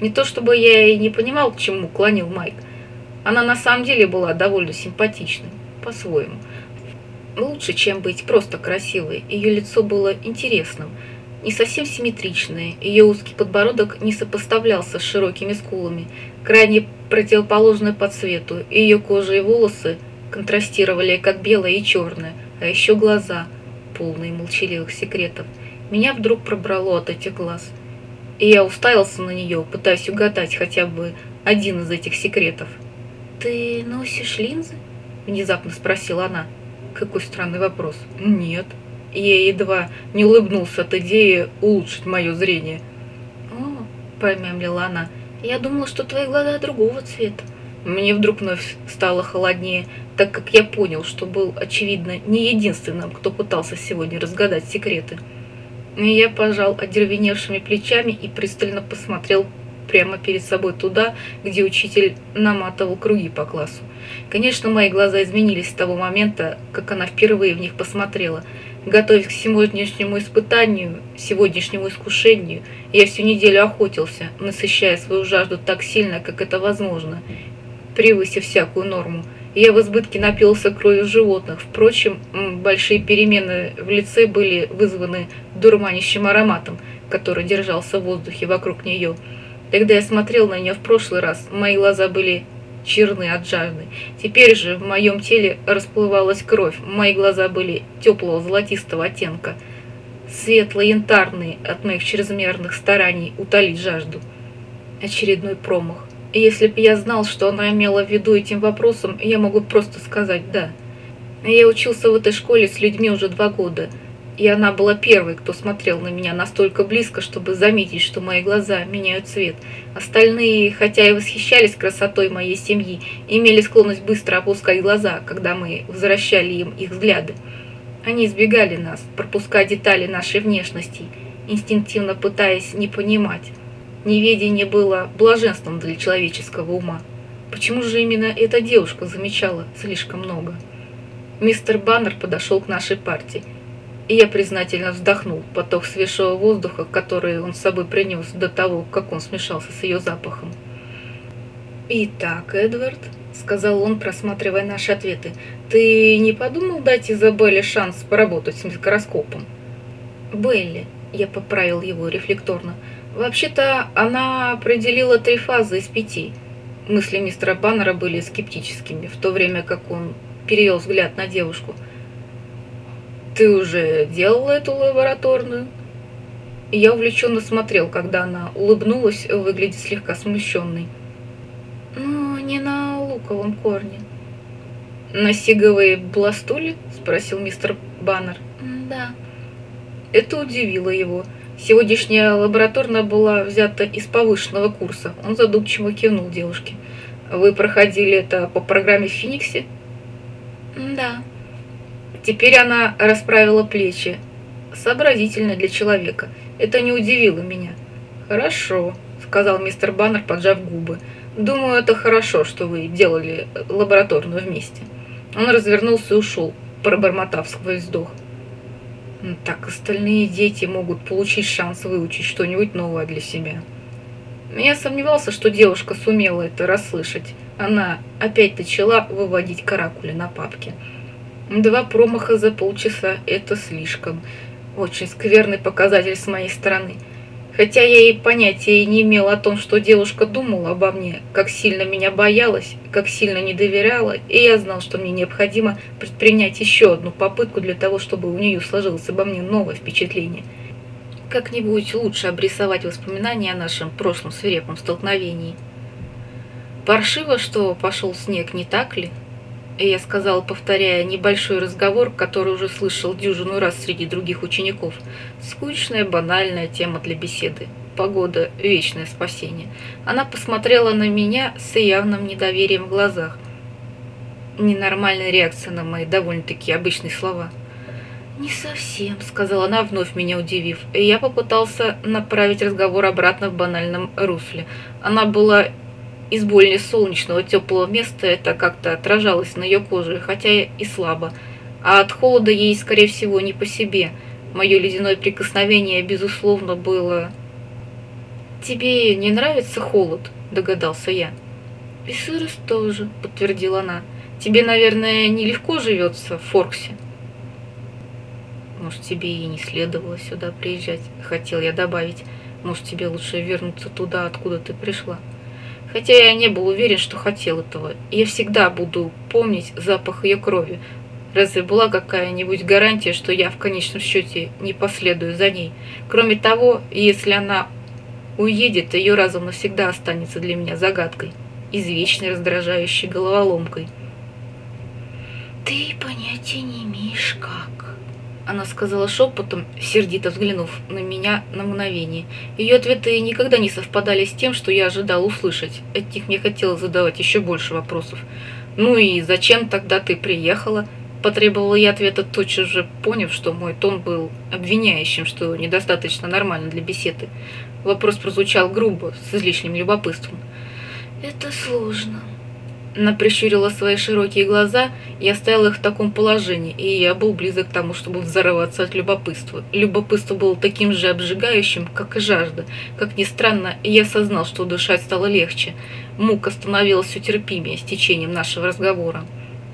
Не то чтобы я и не понимал, к чему клонил Майк, она на самом деле была довольно симпатичной, по-своему. Лучше, чем быть просто красивой. Ее лицо было интересным, не совсем симметричное. Ее узкий подбородок не сопоставлялся с широкими скулами, крайне противоположной по цвету. Ее кожа и волосы контрастировали как белое и черное, а еще глаза, полные молчаливых секретов. Меня вдруг пробрало от этих глаз. И я уставился на нее, пытаясь угадать хотя бы один из этих секретов. «Ты носишь линзы?» – внезапно спросила она. Какой странный вопрос. «Нет». Я едва не улыбнулся от идеи улучшить мое зрение. «О», – промямлила она, – «я думала, что твои глаза другого цвета». Мне вдруг вновь стало холоднее, так как я понял, что был, очевидно, не единственным, кто пытался сегодня разгадать секреты. И я пожал одервеневшими плечами и пристально посмотрел прямо перед собой туда, где учитель наматывал круги по классу. Конечно, мои глаза изменились с того момента, как она впервые в них посмотрела. Готовясь к сегодняшнему испытанию, сегодняшнему искушению, я всю неделю охотился, насыщая свою жажду так сильно, как это возможно, превысив всякую норму. Я в избытке напился кровью животных. Впрочем, большие перемены в лице были вызваны дурманящим ароматом, который держался в воздухе вокруг нее. Когда я смотрел на нее в прошлый раз, мои глаза были черны от жажды. Теперь же в моем теле расплывалась кровь, мои глаза были теплого золотистого оттенка, светло-янтарные от моих чрезмерных стараний утолить жажду. Очередной промах. Если бы я знал, что она имела в виду этим вопросом, я могу просто сказать «да». Я учился в этой школе с людьми уже два года – и она была первой, кто смотрел на меня настолько близко, чтобы заметить, что мои глаза меняют цвет. Остальные, хотя и восхищались красотой моей семьи, имели склонность быстро опускать глаза, когда мы возвращали им их взгляды. Они избегали нас, пропуская детали нашей внешности, инстинктивно пытаясь не понимать. Неведение было блаженством для человеческого ума. Почему же именно эта девушка замечала слишком много? Мистер Баннер подошел к нашей партии и я признательно вздохнул поток свежего воздуха, который он с собой принес до того, как он смешался с ее запахом. «Итак, Эдвард», — сказал он, просматривая наши ответы, — «ты не подумал дать Изабелле шанс поработать с микроскопом?» «Белли», — я поправил его рефлекторно, — «вообще-то она определила три фазы из пяти». Мысли мистера Баннера были скептическими, в то время как он перевел взгляд на девушку — ты уже делала эту лабораторную? я увлеченно смотрел, когда она улыбнулась, выглядя слегка смущенной. Ну, не на луковом корне. На сиговой бластуле? Спросил мистер Баннер. Да. Это удивило его. Сегодняшняя лабораторная была взята из повышенного курса. Он задумчиво кивнул девушке. Вы проходили это по программе в Фениксе? Да. Теперь она расправила плечи. Сообразительно для человека. Это не удивило меня. «Хорошо», — сказал мистер Баннер, поджав губы. «Думаю, это хорошо, что вы делали лабораторную вместе». Он развернулся и ушел, пробормотав сквозь вздох. Так остальные дети могут получить шанс выучить что-нибудь новое для себя. Я сомневался, что девушка сумела это расслышать. Она опять начала выводить каракули на папке. Два промаха за полчаса – это слишком. Очень скверный показатель с моей стороны. Хотя я и понятия не имела о том, что девушка думала обо мне, как сильно меня боялась, как сильно не доверяла, и я знал, что мне необходимо предпринять еще одну попытку для того, чтобы у нее сложилось обо мне новое впечатление. Как-нибудь лучше обрисовать воспоминания о нашем прошлом свирепом столкновении. Паршиво, что пошел снег, не так ли? Я сказал, повторяя небольшой разговор, который уже слышал дюжину раз среди других учеников. Скучная, банальная тема для беседы. погода – вечное спасение. Она посмотрела на меня с явным недоверием в глазах. Ненормальная реакция на мои довольно-таки обычные слова. «Не совсем», — сказала она, вновь меня удивив. И я попытался направить разговор обратно в банальном русле. Она была из более солнечного, теплого места, это как-то отражалось на ее коже, хотя и слабо. А от холода ей, скорее всего, не по себе. Мое ледяное прикосновение, безусловно, было... «Тебе не нравится холод?» – догадался я.
«И сырость тоже», – подтвердила она.
«Тебе, наверное, нелегко живется в Форксе?» «Может, тебе и не следовало сюда приезжать?» – хотел я добавить. «Может, тебе лучше вернуться туда, откуда ты пришла?» Хотя я не был уверен, что хотел этого. Я всегда буду помнить запах ее крови. Разве была какая-нибудь гарантия, что я в конечном счете не последую за ней? Кроме того, если она уедет, ее разум навсегда останется для меня загадкой, извечной раздражающей головоломкой.
«Ты понятия не имеешь, как»,
она сказала шепотом, сердито взглянув на меня на мгновение. Ее ответы никогда не совпадали с тем, что я ожидал услышать. От них мне хотелось задавать еще больше вопросов. «Ну и зачем тогда ты приехала?» Потребовала я ответа, тотчас же поняв, что мой тон был обвиняющим, что недостаточно нормально для беседы. Вопрос прозвучал грубо, с излишним любопытством.
«Это сложно»,
она прищурила свои широкие глаза и оставила их в таком положении, и я был близок к тому, чтобы взорваться от любопытства. Любопытство было таким же обжигающим, как и жажда. Как ни странно, я осознал, что дышать стало легче. Мука становилась все терпимее с течением нашего разговора.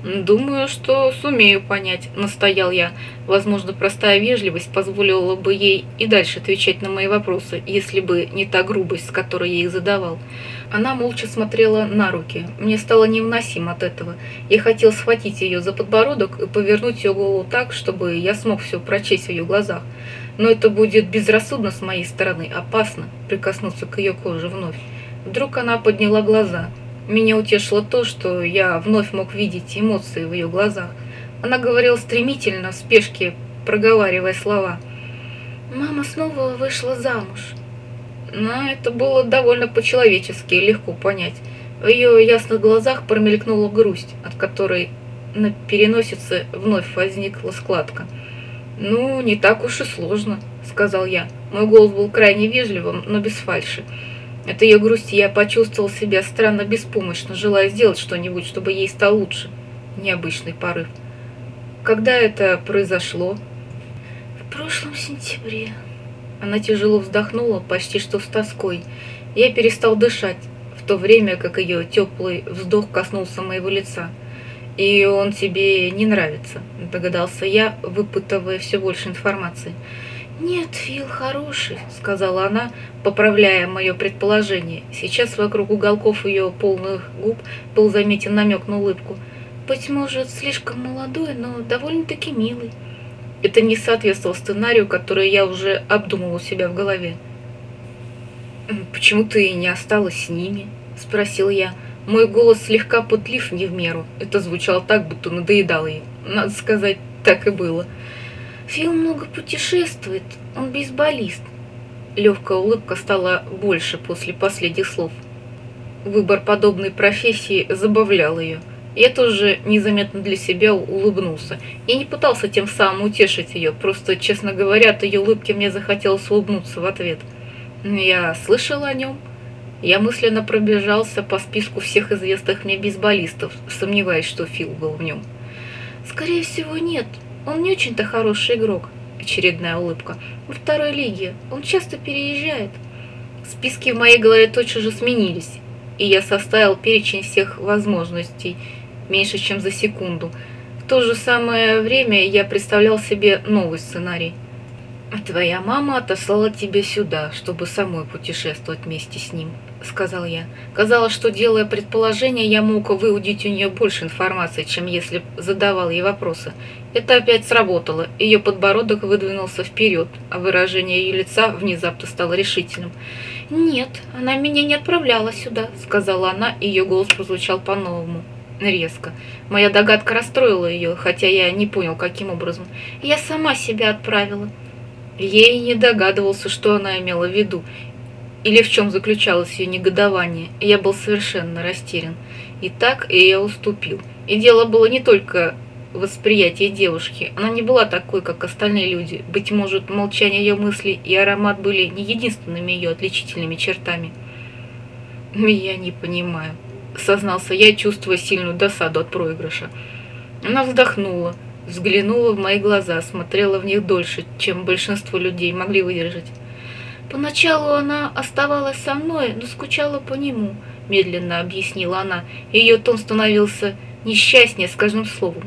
«Думаю, что сумею понять», — настоял я. Возможно, простая вежливость позволила бы ей и дальше отвечать на мои вопросы, если бы не та грубость, с которой я их задавал. Она молча смотрела на руки. Мне стало невыносимо от этого. Я хотел схватить ее за подбородок и повернуть ее голову так, чтобы я смог все прочесть в ее глазах. Но это будет безрассудно с моей стороны, опасно прикоснуться к ее коже вновь. Вдруг она подняла глаза — меня утешило то, что я вновь мог видеть эмоции в ее глазах. Она говорила стремительно, в спешке, проговаривая слова.
«Мама снова вышла замуж».
Но это было довольно по-человечески легко понять. В ее ясных глазах промелькнула грусть, от которой на переносице вновь возникла складка. «Ну, не так уж и сложно», — сказал я. Мой голос был крайне вежливым, но без фальши. От ее грусти я почувствовал себя странно беспомощно, желая сделать что-нибудь, чтобы ей стало лучше. Необычный порыв. Когда это произошло?
В прошлом сентябре.
Она тяжело вздохнула, почти что с тоской. Я перестал дышать, в то время как ее теплый вздох коснулся моего лица. «И он тебе не нравится», — догадался я, выпытывая все больше информации.
«Нет, Фил хороший», —
сказала она, поправляя мое предположение. Сейчас вокруг уголков ее полных губ был заметен намек на улыбку.
«Быть может, слишком молодой, но довольно-таки милый».
Это не соответствовало сценарию, который я уже обдумывал у себя в голове. «Почему ты не осталась с ними?» — спросил я. Мой голос слегка путлив не в меру. Это звучало так, будто надоедало ей. Надо сказать, так и было.
Фил много путешествует, он бейсболист.
Легкая улыбка стала больше после последних слов. Выбор подобной профессии забавлял ее. Я тоже незаметно для себя улыбнулся и не пытался тем самым утешить ее, просто, честно говоря, от ее улыбки мне захотелось улыбнуться в ответ. Я слышал о нем. Я мысленно пробежался по списку всех известных мне бейсболистов, сомневаясь, что Фил был в нем.
«Скорее всего, нет», он не очень-то хороший игрок. Очередная улыбка. Во второй лиге. Он часто переезжает.
Списки в моей голове тотчас же сменились, и я составил перечень всех возможностей меньше, чем за секунду. В то же самое время я представлял себе новый сценарий. А твоя мама отослала тебя сюда, чтобы самой путешествовать вместе с ним сказал я. Казалось, что, делая предположение, я мог выудить у нее больше информации, чем если задавал ей вопросы. Это опять сработало. Ее подбородок выдвинулся вперед, а выражение ее лица внезапно стало решительным.
«Нет, она меня не отправляла сюда», — сказала она, и ее голос прозвучал по-новому.
Резко. Моя догадка расстроила ее, хотя я не понял, каким образом.
«Я сама себя отправила».
Ей не догадывался, что она имела в виду,
или в чем заключалось ее негодование, я был совершенно растерян. И так и я уступил. И дело было не только в восприятии девушки. Она не была такой, как остальные люди. Быть может, молчание ее мыслей и аромат были не единственными ее отличительными чертами. «Я не понимаю», — сознался я, чувствуя сильную досаду от проигрыша. Она вздохнула, взглянула в мои глаза, смотрела в них дольше, чем большинство людей могли выдержать. Поначалу она оставалась со мной, но скучала по нему, медленно объяснила она. Ее тон становился несчастнее с каждым словом.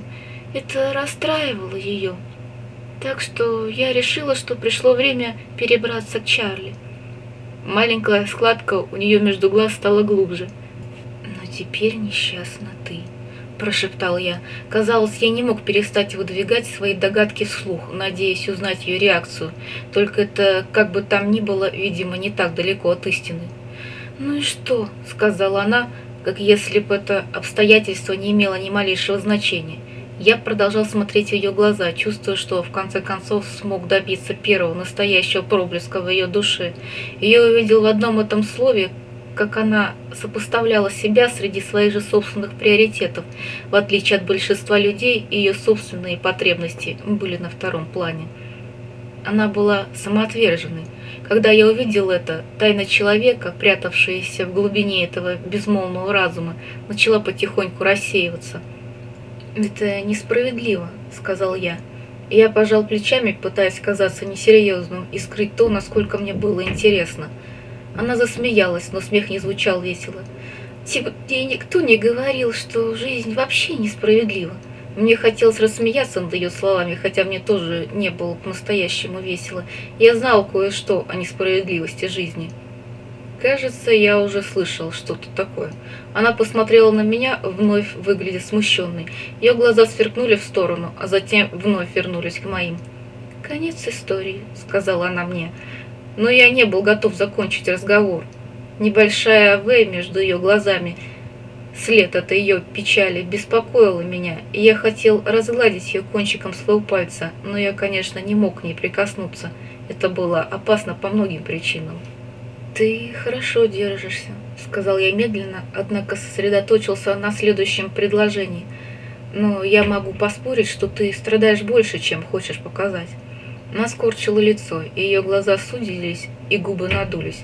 Это расстраивало ее. Так что я решила, что пришло время перебраться к Чарли. Маленькая складка у нее между глаз стала глубже. Теперь несчастна ты прошептал я. Казалось, я не мог перестать выдвигать свои догадки вслух, надеясь узнать ее реакцию. Только это, как бы там ни было, видимо, не так далеко от истины. «Ну и что?» — сказала она, как если бы это обстоятельство не имело ни малейшего значения. Я продолжал смотреть в ее глаза, чувствуя, что в конце концов смог добиться первого настоящего проблеска в ее душе. Я увидел в одном этом слове как она сопоставляла себя среди своих же собственных приоритетов. В отличие от большинства людей, ее собственные потребности были на втором плане. Она была самоотверженной. Когда я увидел это, тайна человека, прятавшаяся в глубине этого безмолвного разума, начала потихоньку рассеиваться. «Это несправедливо», — сказал я. Я пожал плечами, пытаясь казаться несерьезным и скрыть то, насколько мне было интересно — она засмеялась, но смех не звучал весело. Тебе никто не говорил, что жизнь вообще несправедлива. Мне хотелось рассмеяться над ее словами, хотя мне тоже не было по-настоящему весело. Я знал кое-что о несправедливости жизни. Кажется, я уже слышал что-то такое. Она посмотрела на меня, вновь выглядя смущенной. Ее глаза сверкнули в сторону, а затем вновь вернулись к моим. «Конец истории», — сказала она мне но я не был готов закончить разговор. Небольшая «В» между ее глазами, след от ее печали, беспокоила меня, и я хотел разгладить ее кончиком своего пальца, но я, конечно, не мог к ней прикоснуться. Это было опасно по многим причинам. «Ты хорошо держишься», — сказал я медленно, однако сосредоточился на следующем предложении. «Но я могу поспорить, что ты страдаешь больше, чем хочешь показать». Она скорчила лицо, ее глаза судились, и губы надулись.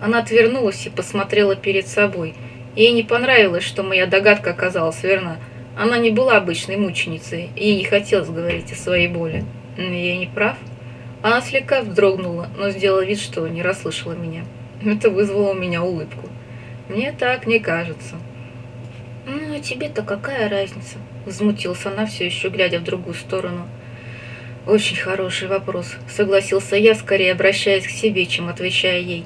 Она отвернулась и посмотрела перед собой. Ей не понравилось, что моя догадка оказалась верна. Она не была обычной мученицей, ей не хотелось говорить о своей боли. Я не прав? Она слегка вздрогнула, но сделала вид, что не расслышала меня. Это вызвало у меня улыбку. Мне так не кажется. «Ну, а тебе-то какая разница?» Возмутился она, все еще глядя в другую сторону. Очень хороший вопрос, согласился я, скорее обращаясь к себе, чем отвечая ей.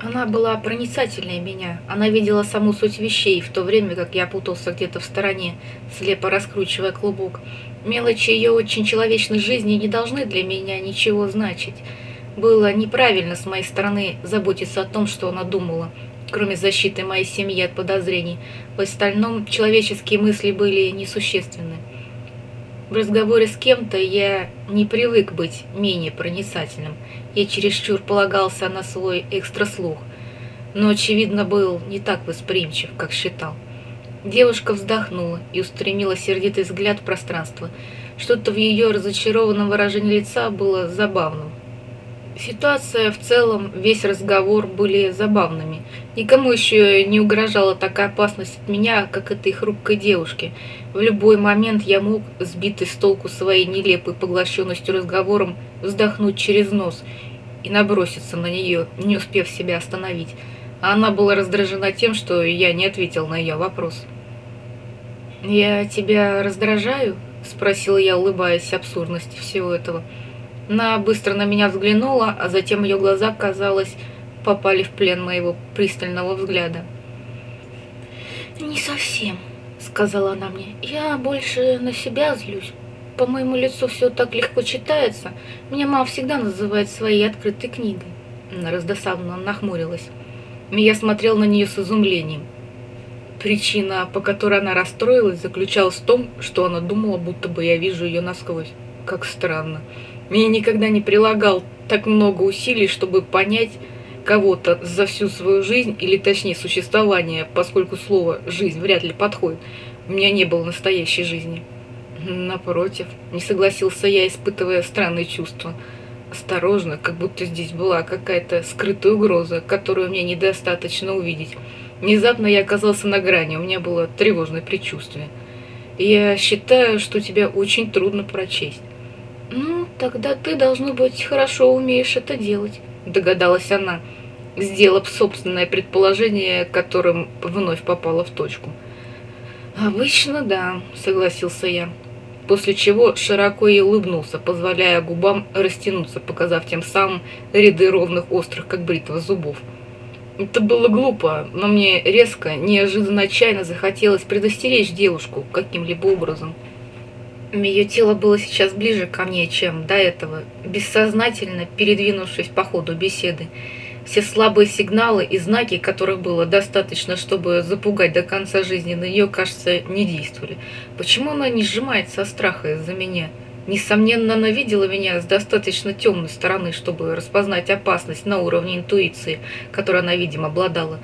Она была проницательнее меня. Она видела саму суть вещей, в то время как я путался где-то в стороне, слепо раскручивая клубок. Мелочи ее очень человечной жизни не должны для меня ничего значить. Было неправильно с моей стороны заботиться о том, что она думала, кроме защиты моей семьи от подозрений. В остальном человеческие мысли были несущественны. В разговоре с кем-то я не привык быть менее проницательным. Я чересчур полагался на свой экстраслух, но, очевидно, был не так восприимчив, как считал. Девушка вздохнула и устремила сердитый взгляд в пространство. Что-то в ее разочарованном выражении лица было забавным. Ситуация в целом, весь разговор были забавными. Никому еще не угрожала такая опасность от меня, как этой хрупкой девушке. В любой момент я мог, сбитый с толку своей нелепой поглощенностью разговором, вздохнуть через нос и наброситься на нее, не успев себя остановить. А она была раздражена тем, что я не ответил на ее вопрос. «Я тебя раздражаю?» – спросила я, улыбаясь абсурдности всего этого. – она быстро на меня взглянула, а затем ее глаза, казалось, попали в плен моего пристального взгляда. «Не совсем», — сказала она мне. «Я больше на себя злюсь. По моему лицу все так легко читается. Меня мама всегда называет своей открытой книгой». Она раздосадно нахмурилась. Я смотрел на нее с изумлением. Причина, по которой она расстроилась, заключалась в том, что она думала, будто бы я вижу ее насквозь. Как странно. Меня никогда не прилагал так много усилий, чтобы понять,
кого-то за всю свою жизнь, или точнее существование, поскольку слово «жизнь» вряд ли подходит, у меня не было настоящей жизни. Напротив, не согласился я, испытывая странные чувства. Осторожно, как будто здесь была какая-то скрытая угроза, которую мне недостаточно увидеть. Внезапно я оказался на грани, у меня было тревожное предчувствие. Я считаю, что тебя очень трудно прочесть.
«Ну, тогда ты, должно быть, хорошо умеешь это делать», — догадалась она, сделав собственное предположение, которым вновь попала в точку.
«Обычно да», — согласился я после чего широко и улыбнулся, позволяя губам растянуться, показав тем самым ряды ровных острых, как бритва зубов. Это было глупо, но мне резко, неожиданно отчаянно захотелось предостеречь девушку каким-либо образом. Ее тело было сейчас ближе ко мне, чем до этого, бессознательно передвинувшись по ходу беседы. Все слабые сигналы и знаки, которых было достаточно, чтобы запугать до конца жизни, на нее, кажется, не действовали. Почему она не сжимается от страха из-за меня? Несомненно, она видела меня с достаточно темной стороны, чтобы распознать опасность на уровне интуиции, которой она, видимо, обладала.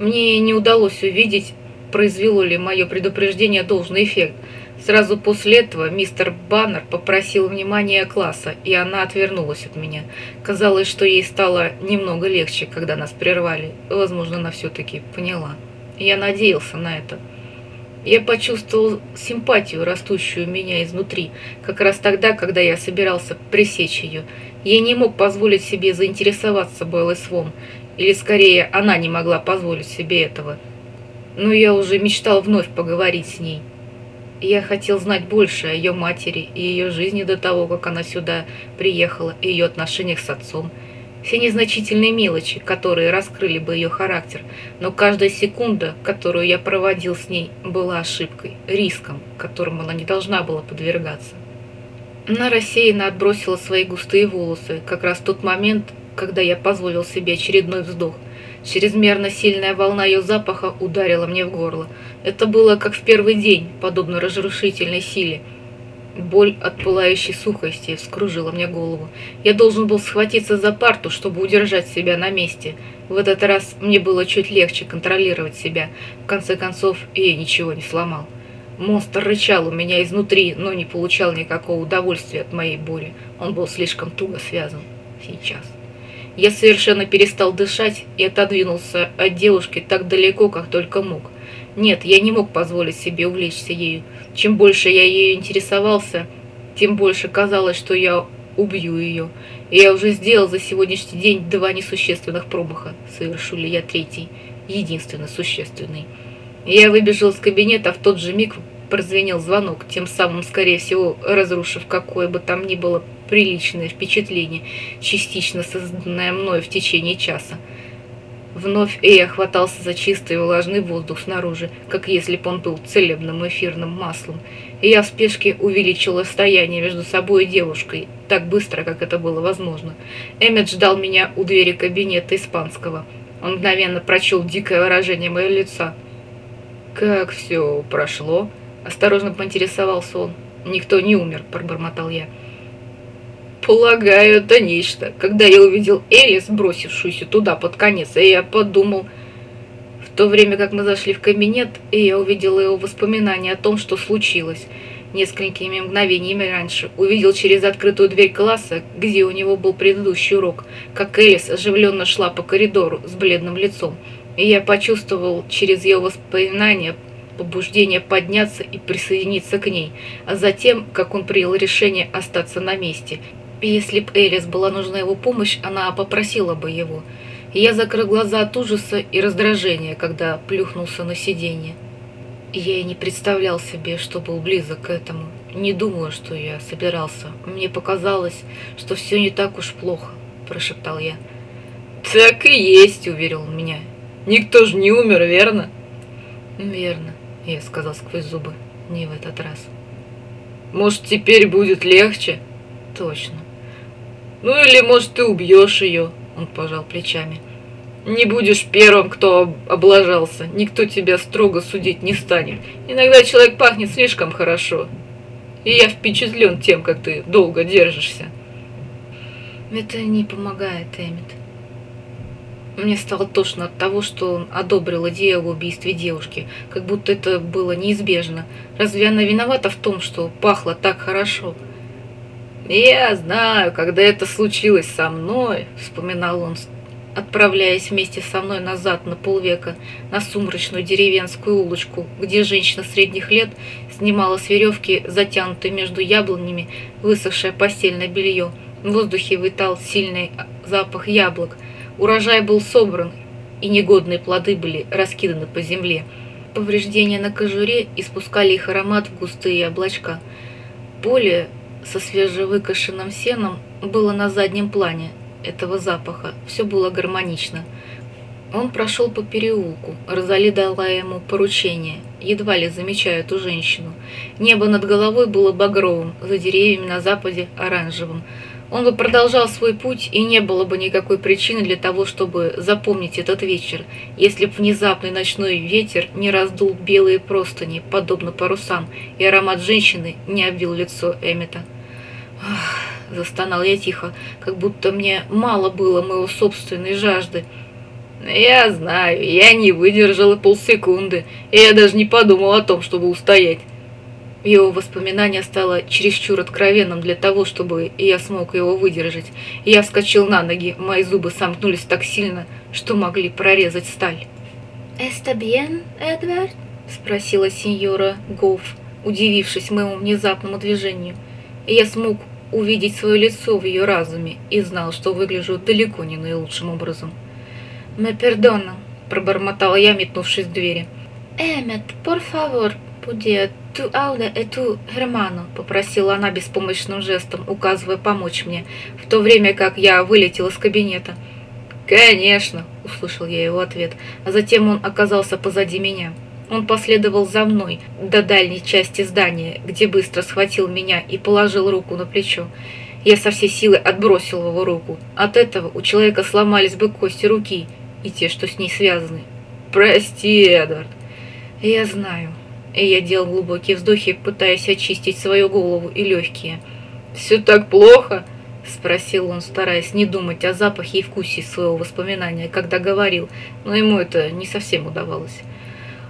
Мне не удалось увидеть, произвело ли мое предупреждение должный эффект – Сразу после этого мистер Баннер попросил внимания класса, и она отвернулась от меня. Казалось, что ей стало немного легче, когда нас прервали. Возможно, она все-таки поняла. Я надеялся на это. Я почувствовал симпатию, растущую у меня изнутри, как раз тогда, когда я собирался пресечь ее. Я не мог позволить себе заинтересоваться Беллой или скорее, она не могла позволить себе этого. Но я уже мечтал вновь поговорить с ней. Я хотел знать больше о ее матери и ее жизни до того, как она сюда приехала, и ее отношениях с отцом. Все незначительные мелочи, которые раскрыли бы ее характер, но каждая секунда, которую я проводил с ней, была ошибкой, риском, которому она не должна была подвергаться. Она рассеянно отбросила свои густые волосы, как раз в тот момент, когда я позволил себе очередной вздох – Чрезмерно сильная волна ее запаха ударила мне в горло. Это было как в первый день, подобно разрушительной силе. Боль от пылающей сухости вскружила мне голову. Я должен был схватиться за парту, чтобы удержать себя на месте. В этот раз мне было чуть легче контролировать себя. В конце концов, я ничего не сломал. Монстр рычал у меня изнутри, но не получал никакого удовольствия от моей боли. Он был слишком туго связан. Сейчас. Я совершенно перестал дышать и отодвинулся от девушки так далеко, как только мог. Нет, я не мог позволить себе увлечься ею. Чем больше я ею интересовался, тем больше казалось, что я убью ее. И я уже сделал за сегодняшний день два несущественных промаха. Совершу ли я третий, единственно существенный. Я выбежал из кабинета в тот же миг прозвенел звонок, тем самым, скорее всего, разрушив какое бы там ни было приличное впечатление, частично созданное мной в течение часа. Вновь Эя хватался за чистый и влажный воздух снаружи, как если бы он был целебным эфирным маслом, и я в спешке увеличил расстояние между собой и девушкой, так быстро, как это было возможно. Эммет ждал меня у двери кабинета испанского. Он мгновенно прочел дикое выражение моего лица. «Как все прошло?» Осторожно поинтересовался он. «Никто не умер», – пробормотал я. «Полагаю, это нечто. Когда я увидел Элис, бросившуюся туда под конец, я подумал...» В то время, как мы зашли в кабинет, и я увидел его воспоминания о том, что случилось. Несколькими мгновениями раньше увидел через открытую дверь класса, где у него был предыдущий урок, как Элис оживленно шла по коридору с бледным лицом. И я почувствовал через ее воспоминания побуждение подняться и присоединиться к ней, а затем, как он принял решение остаться на месте. Если б Элис была нужна его помощь, она попросила бы его. я закрыл глаза от ужаса и раздражения, когда плюхнулся на сиденье. Я и не представлял себе, что был близок к этому. Не думаю, что я собирался. Мне показалось, что все не так уж плохо, прошептал я. Так и есть, уверил он меня. Никто же не умер, верно? Верно. Я сказал сквозь зубы. Не в этот раз. Может, теперь будет легче? Точно. Ну или, может, ты убьешь ее? Он пожал плечами. Не будешь первым, кто облажался. Никто тебя строго судить не станет. Иногда человек пахнет слишком хорошо. И я впечатлен тем, как ты долго держишься. Это не помогает, Эмит. Мне стало тошно от того, что он одобрил идею об убийстве девушки, как будто это было неизбежно. Разве она виновата в том, что пахло так хорошо? «Я знаю, когда это случилось со мной», — вспоминал он, отправляясь вместе со мной назад на полвека на сумрачную деревенскую улочку, где женщина средних лет снимала с веревки, затянутой между яблонями, высохшее постельное белье. В воздухе витал сильный запах яблок — Урожай был собран, и негодные плоды были раскиданы по земле. Повреждения на кожуре испускали их аромат в густые облачка. Поле со свежевыкошенным сеном было на заднем плане этого запаха. Все было гармонично. Он прошел по переулку. Розали дала ему поручение, едва ли замечая эту женщину. Небо над головой было багровым, за деревьями на западе – оранжевым. Он бы продолжал свой путь, и не было бы никакой причины для того, чтобы запомнить этот вечер, если б внезапный ночной ветер не раздул белые простыни, подобно парусам, и аромат женщины не обвил лицо Эммета. Застонал я тихо, как будто мне мало было моего собственной жажды. «Я знаю, я не выдержала полсекунды, и я даже не подумал о том, чтобы устоять. Его воспоминание стало чересчур откровенным для того, чтобы я смог его выдержать. Я вскочил на ноги, мои зубы сомкнулись так сильно, что могли прорезать сталь.
«Эста бьен, Эдвард?»
– спросила сеньора Гофф, удивившись моему внезапному движению. И я смог увидеть свое лицо в ее разуме и знал, что выгляжу далеко не наилучшим образом.
«Ме пердона», –
пробормотала я, метнувшись к двери.
«Эммет, por favor, pudia «Ту ауде и ту Герману», — попросила она беспомощным жестом, указывая помочь мне, в то время как я вылетел из кабинета.
«Конечно», — услышал я его ответ, а затем он оказался позади меня. Он последовал за мной до дальней части здания, где быстро схватил меня и положил руку на плечо. Я со всей силы отбросил его руку. От этого у человека сломались бы кости руки и те, что с ней связаны. «Прости, Эдвард». «Я знаю», и я делал глубокие вздохи, пытаясь очистить свою голову и легкие. «Все так плохо?» — спросил он, стараясь не думать о запахе и вкусе своего воспоминания, когда говорил, но ему это не совсем удавалось.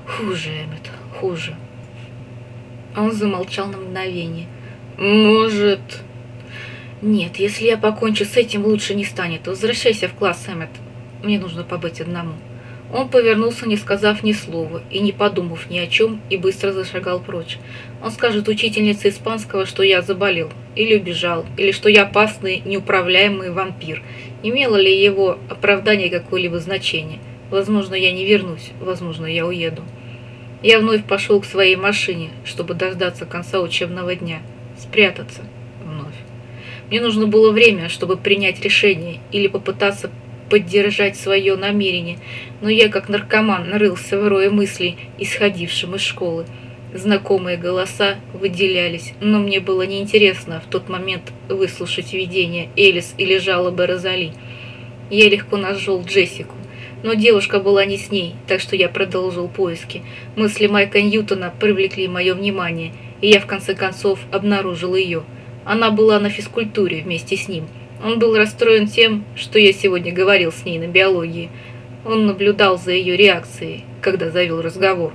«Хуже, Эммет, хуже». Он замолчал на мгновение. «Может...» «Нет, если я покончу с этим, лучше не станет. Возвращайся в класс, Эммет. Мне нужно побыть одному». Он повернулся, не сказав ни слова и не подумав ни о чем, и быстро зашагал прочь. Он скажет учительнице испанского, что я заболел, или убежал, или что я опасный, неуправляемый вампир. Имело ли его оправдание какое-либо значение? Возможно, я не вернусь, возможно, я уеду. Я вновь пошел к своей машине, чтобы дождаться конца учебного дня, спрятаться вновь. Мне нужно было время, чтобы принять решение или попытаться поддержать свое намерение, но я, как наркоман, нарылся в рое мыслей, исходившим из школы. Знакомые голоса выделялись, но мне было неинтересно в тот момент выслушать видение Элис или жалобы Розали. Я легко нашел Джессику, но девушка была не с ней, так что я продолжил поиски. Мысли Майка Ньютона привлекли мое внимание, и я в конце концов обнаружил ее. Она была на физкультуре вместе с ним – он был расстроен тем, что я сегодня говорил с ней на биологии. Он наблюдал за ее реакцией, когда завел разговор.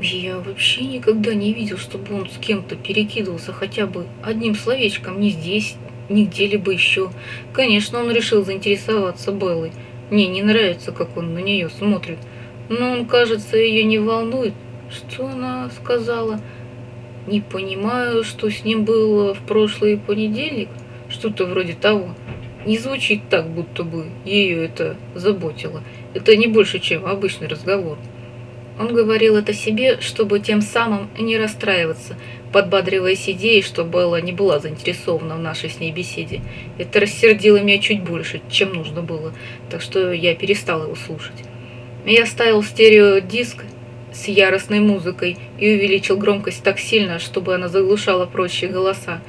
Я вообще никогда не видел, чтобы он с кем-то перекидывался хотя бы одним словечком ни здесь, ни где-либо еще. Конечно, он решил заинтересоваться Беллой. Мне не нравится, как он на нее смотрит. Но он, кажется, ее не волнует. Что она сказала? Не понимаю, что с ним было в прошлый понедельник. Что-то вроде того. Не звучит так, будто бы ее это заботило. Это не больше, чем обычный разговор. Он говорил это себе, чтобы тем самым не расстраиваться, подбадриваясь идеей, что Белла не была заинтересована в нашей с ней беседе. Это рассердило меня чуть больше, чем нужно было, так что я перестал его слушать. Я ставил стереодиск с яростной музыкой и увеличил громкость так сильно, чтобы она заглушала прочие голоса.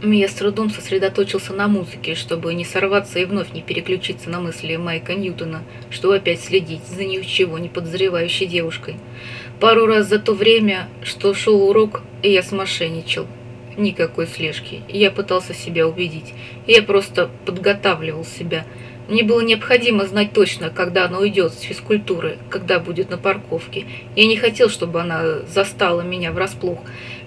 Я с трудом сосредоточился на музыке, чтобы не сорваться и вновь не переключиться на мысли Майка Ньютона, чтобы опять следить за ничего не подозревающей девушкой. Пару раз за то время, что шел урок, я смошенничал. Никакой слежки. Я пытался себя убедить. Я просто подготавливал себя. Мне было необходимо знать точно, когда она уйдет с физкультуры, когда будет на парковке. Я не хотел, чтобы она застала меня врасплох.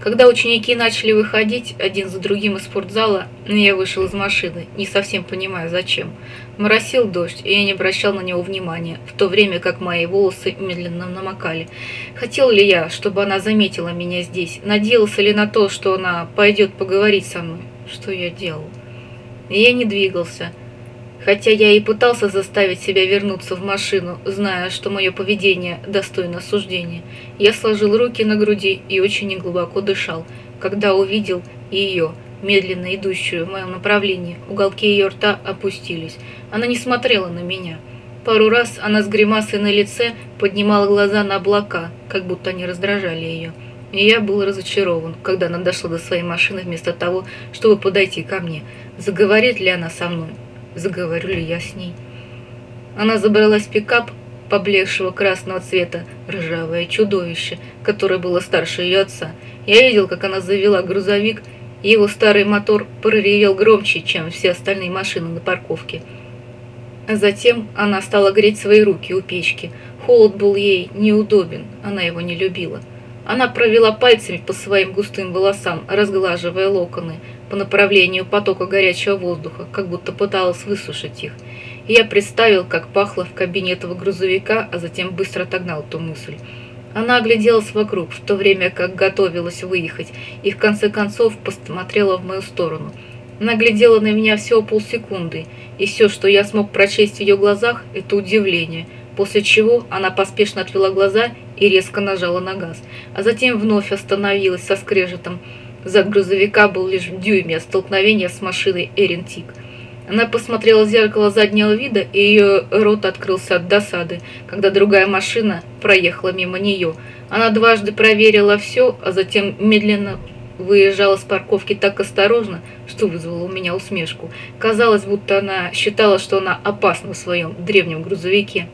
Когда ученики начали выходить один за другим из спортзала, я вышел из машины, не совсем понимая зачем. Моросил дождь, и я не обращал на него внимания, в то время как мои волосы медленно намокали. Хотел ли я, чтобы она заметила меня здесь? Надеялся ли на то, что она пойдет поговорить со мной? Что я делал? Я не двигался. Хотя я и пытался заставить себя вернуться в машину, зная, что мое поведение достойно осуждения. Я сложил руки на груди и очень неглубоко дышал, когда увидел ее, медленно идущую в моем направлении. Уголки ее рта опустились. Она не смотрела на меня. Пару раз она с гримасой на лице поднимала глаза на облака, как будто они раздражали ее. И я был разочарован, когда она дошла до своей машины вместо того, чтобы подойти ко мне. Заговорит ли она со мной? Заговорю ли я с ней. Она забралась в пикап поблекшего красного цвета, ржавое чудовище, которое было старше ее отца. Я видел, как она завела грузовик, и его старый мотор проревел громче, чем все остальные машины на парковке. А затем она стала греть свои руки у печки. Холод был ей неудобен, она его не любила. Она провела пальцами по своим густым волосам, разглаживая локоны, по направлению потока горячего воздуха, как будто пыталась высушить их. И я представил, как пахло в кабине этого грузовика, а затем быстро отогнал ту мысль. Она огляделась вокруг, в то время как готовилась выехать, и в конце концов посмотрела в мою сторону. Она глядела на меня всего полсекунды, и все, что я смог прочесть в ее глазах, это удивление, после чего она поспешно отвела глаза и резко нажала на газ, а затем вновь остановилась со скрежетом, Зад грузовика был лишь в дюйме от столкновения с машиной Эрин Тик. Она посмотрела в зеркало заднего вида, и ее рот открылся от досады, когда другая машина проехала мимо нее. Она дважды проверила все, а затем медленно выезжала с парковки так осторожно, что вызвало у меня усмешку. Казалось, будто она считала, что она опасна в своем древнем грузовике.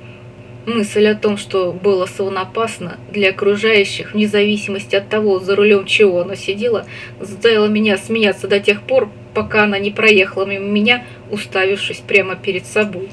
Мысль о том, что было опасно для окружающих, вне зависимости от того, за рулем чего она сидела, заставила меня смеяться до тех пор, пока она не проехала мимо меня, уставившись прямо перед собой.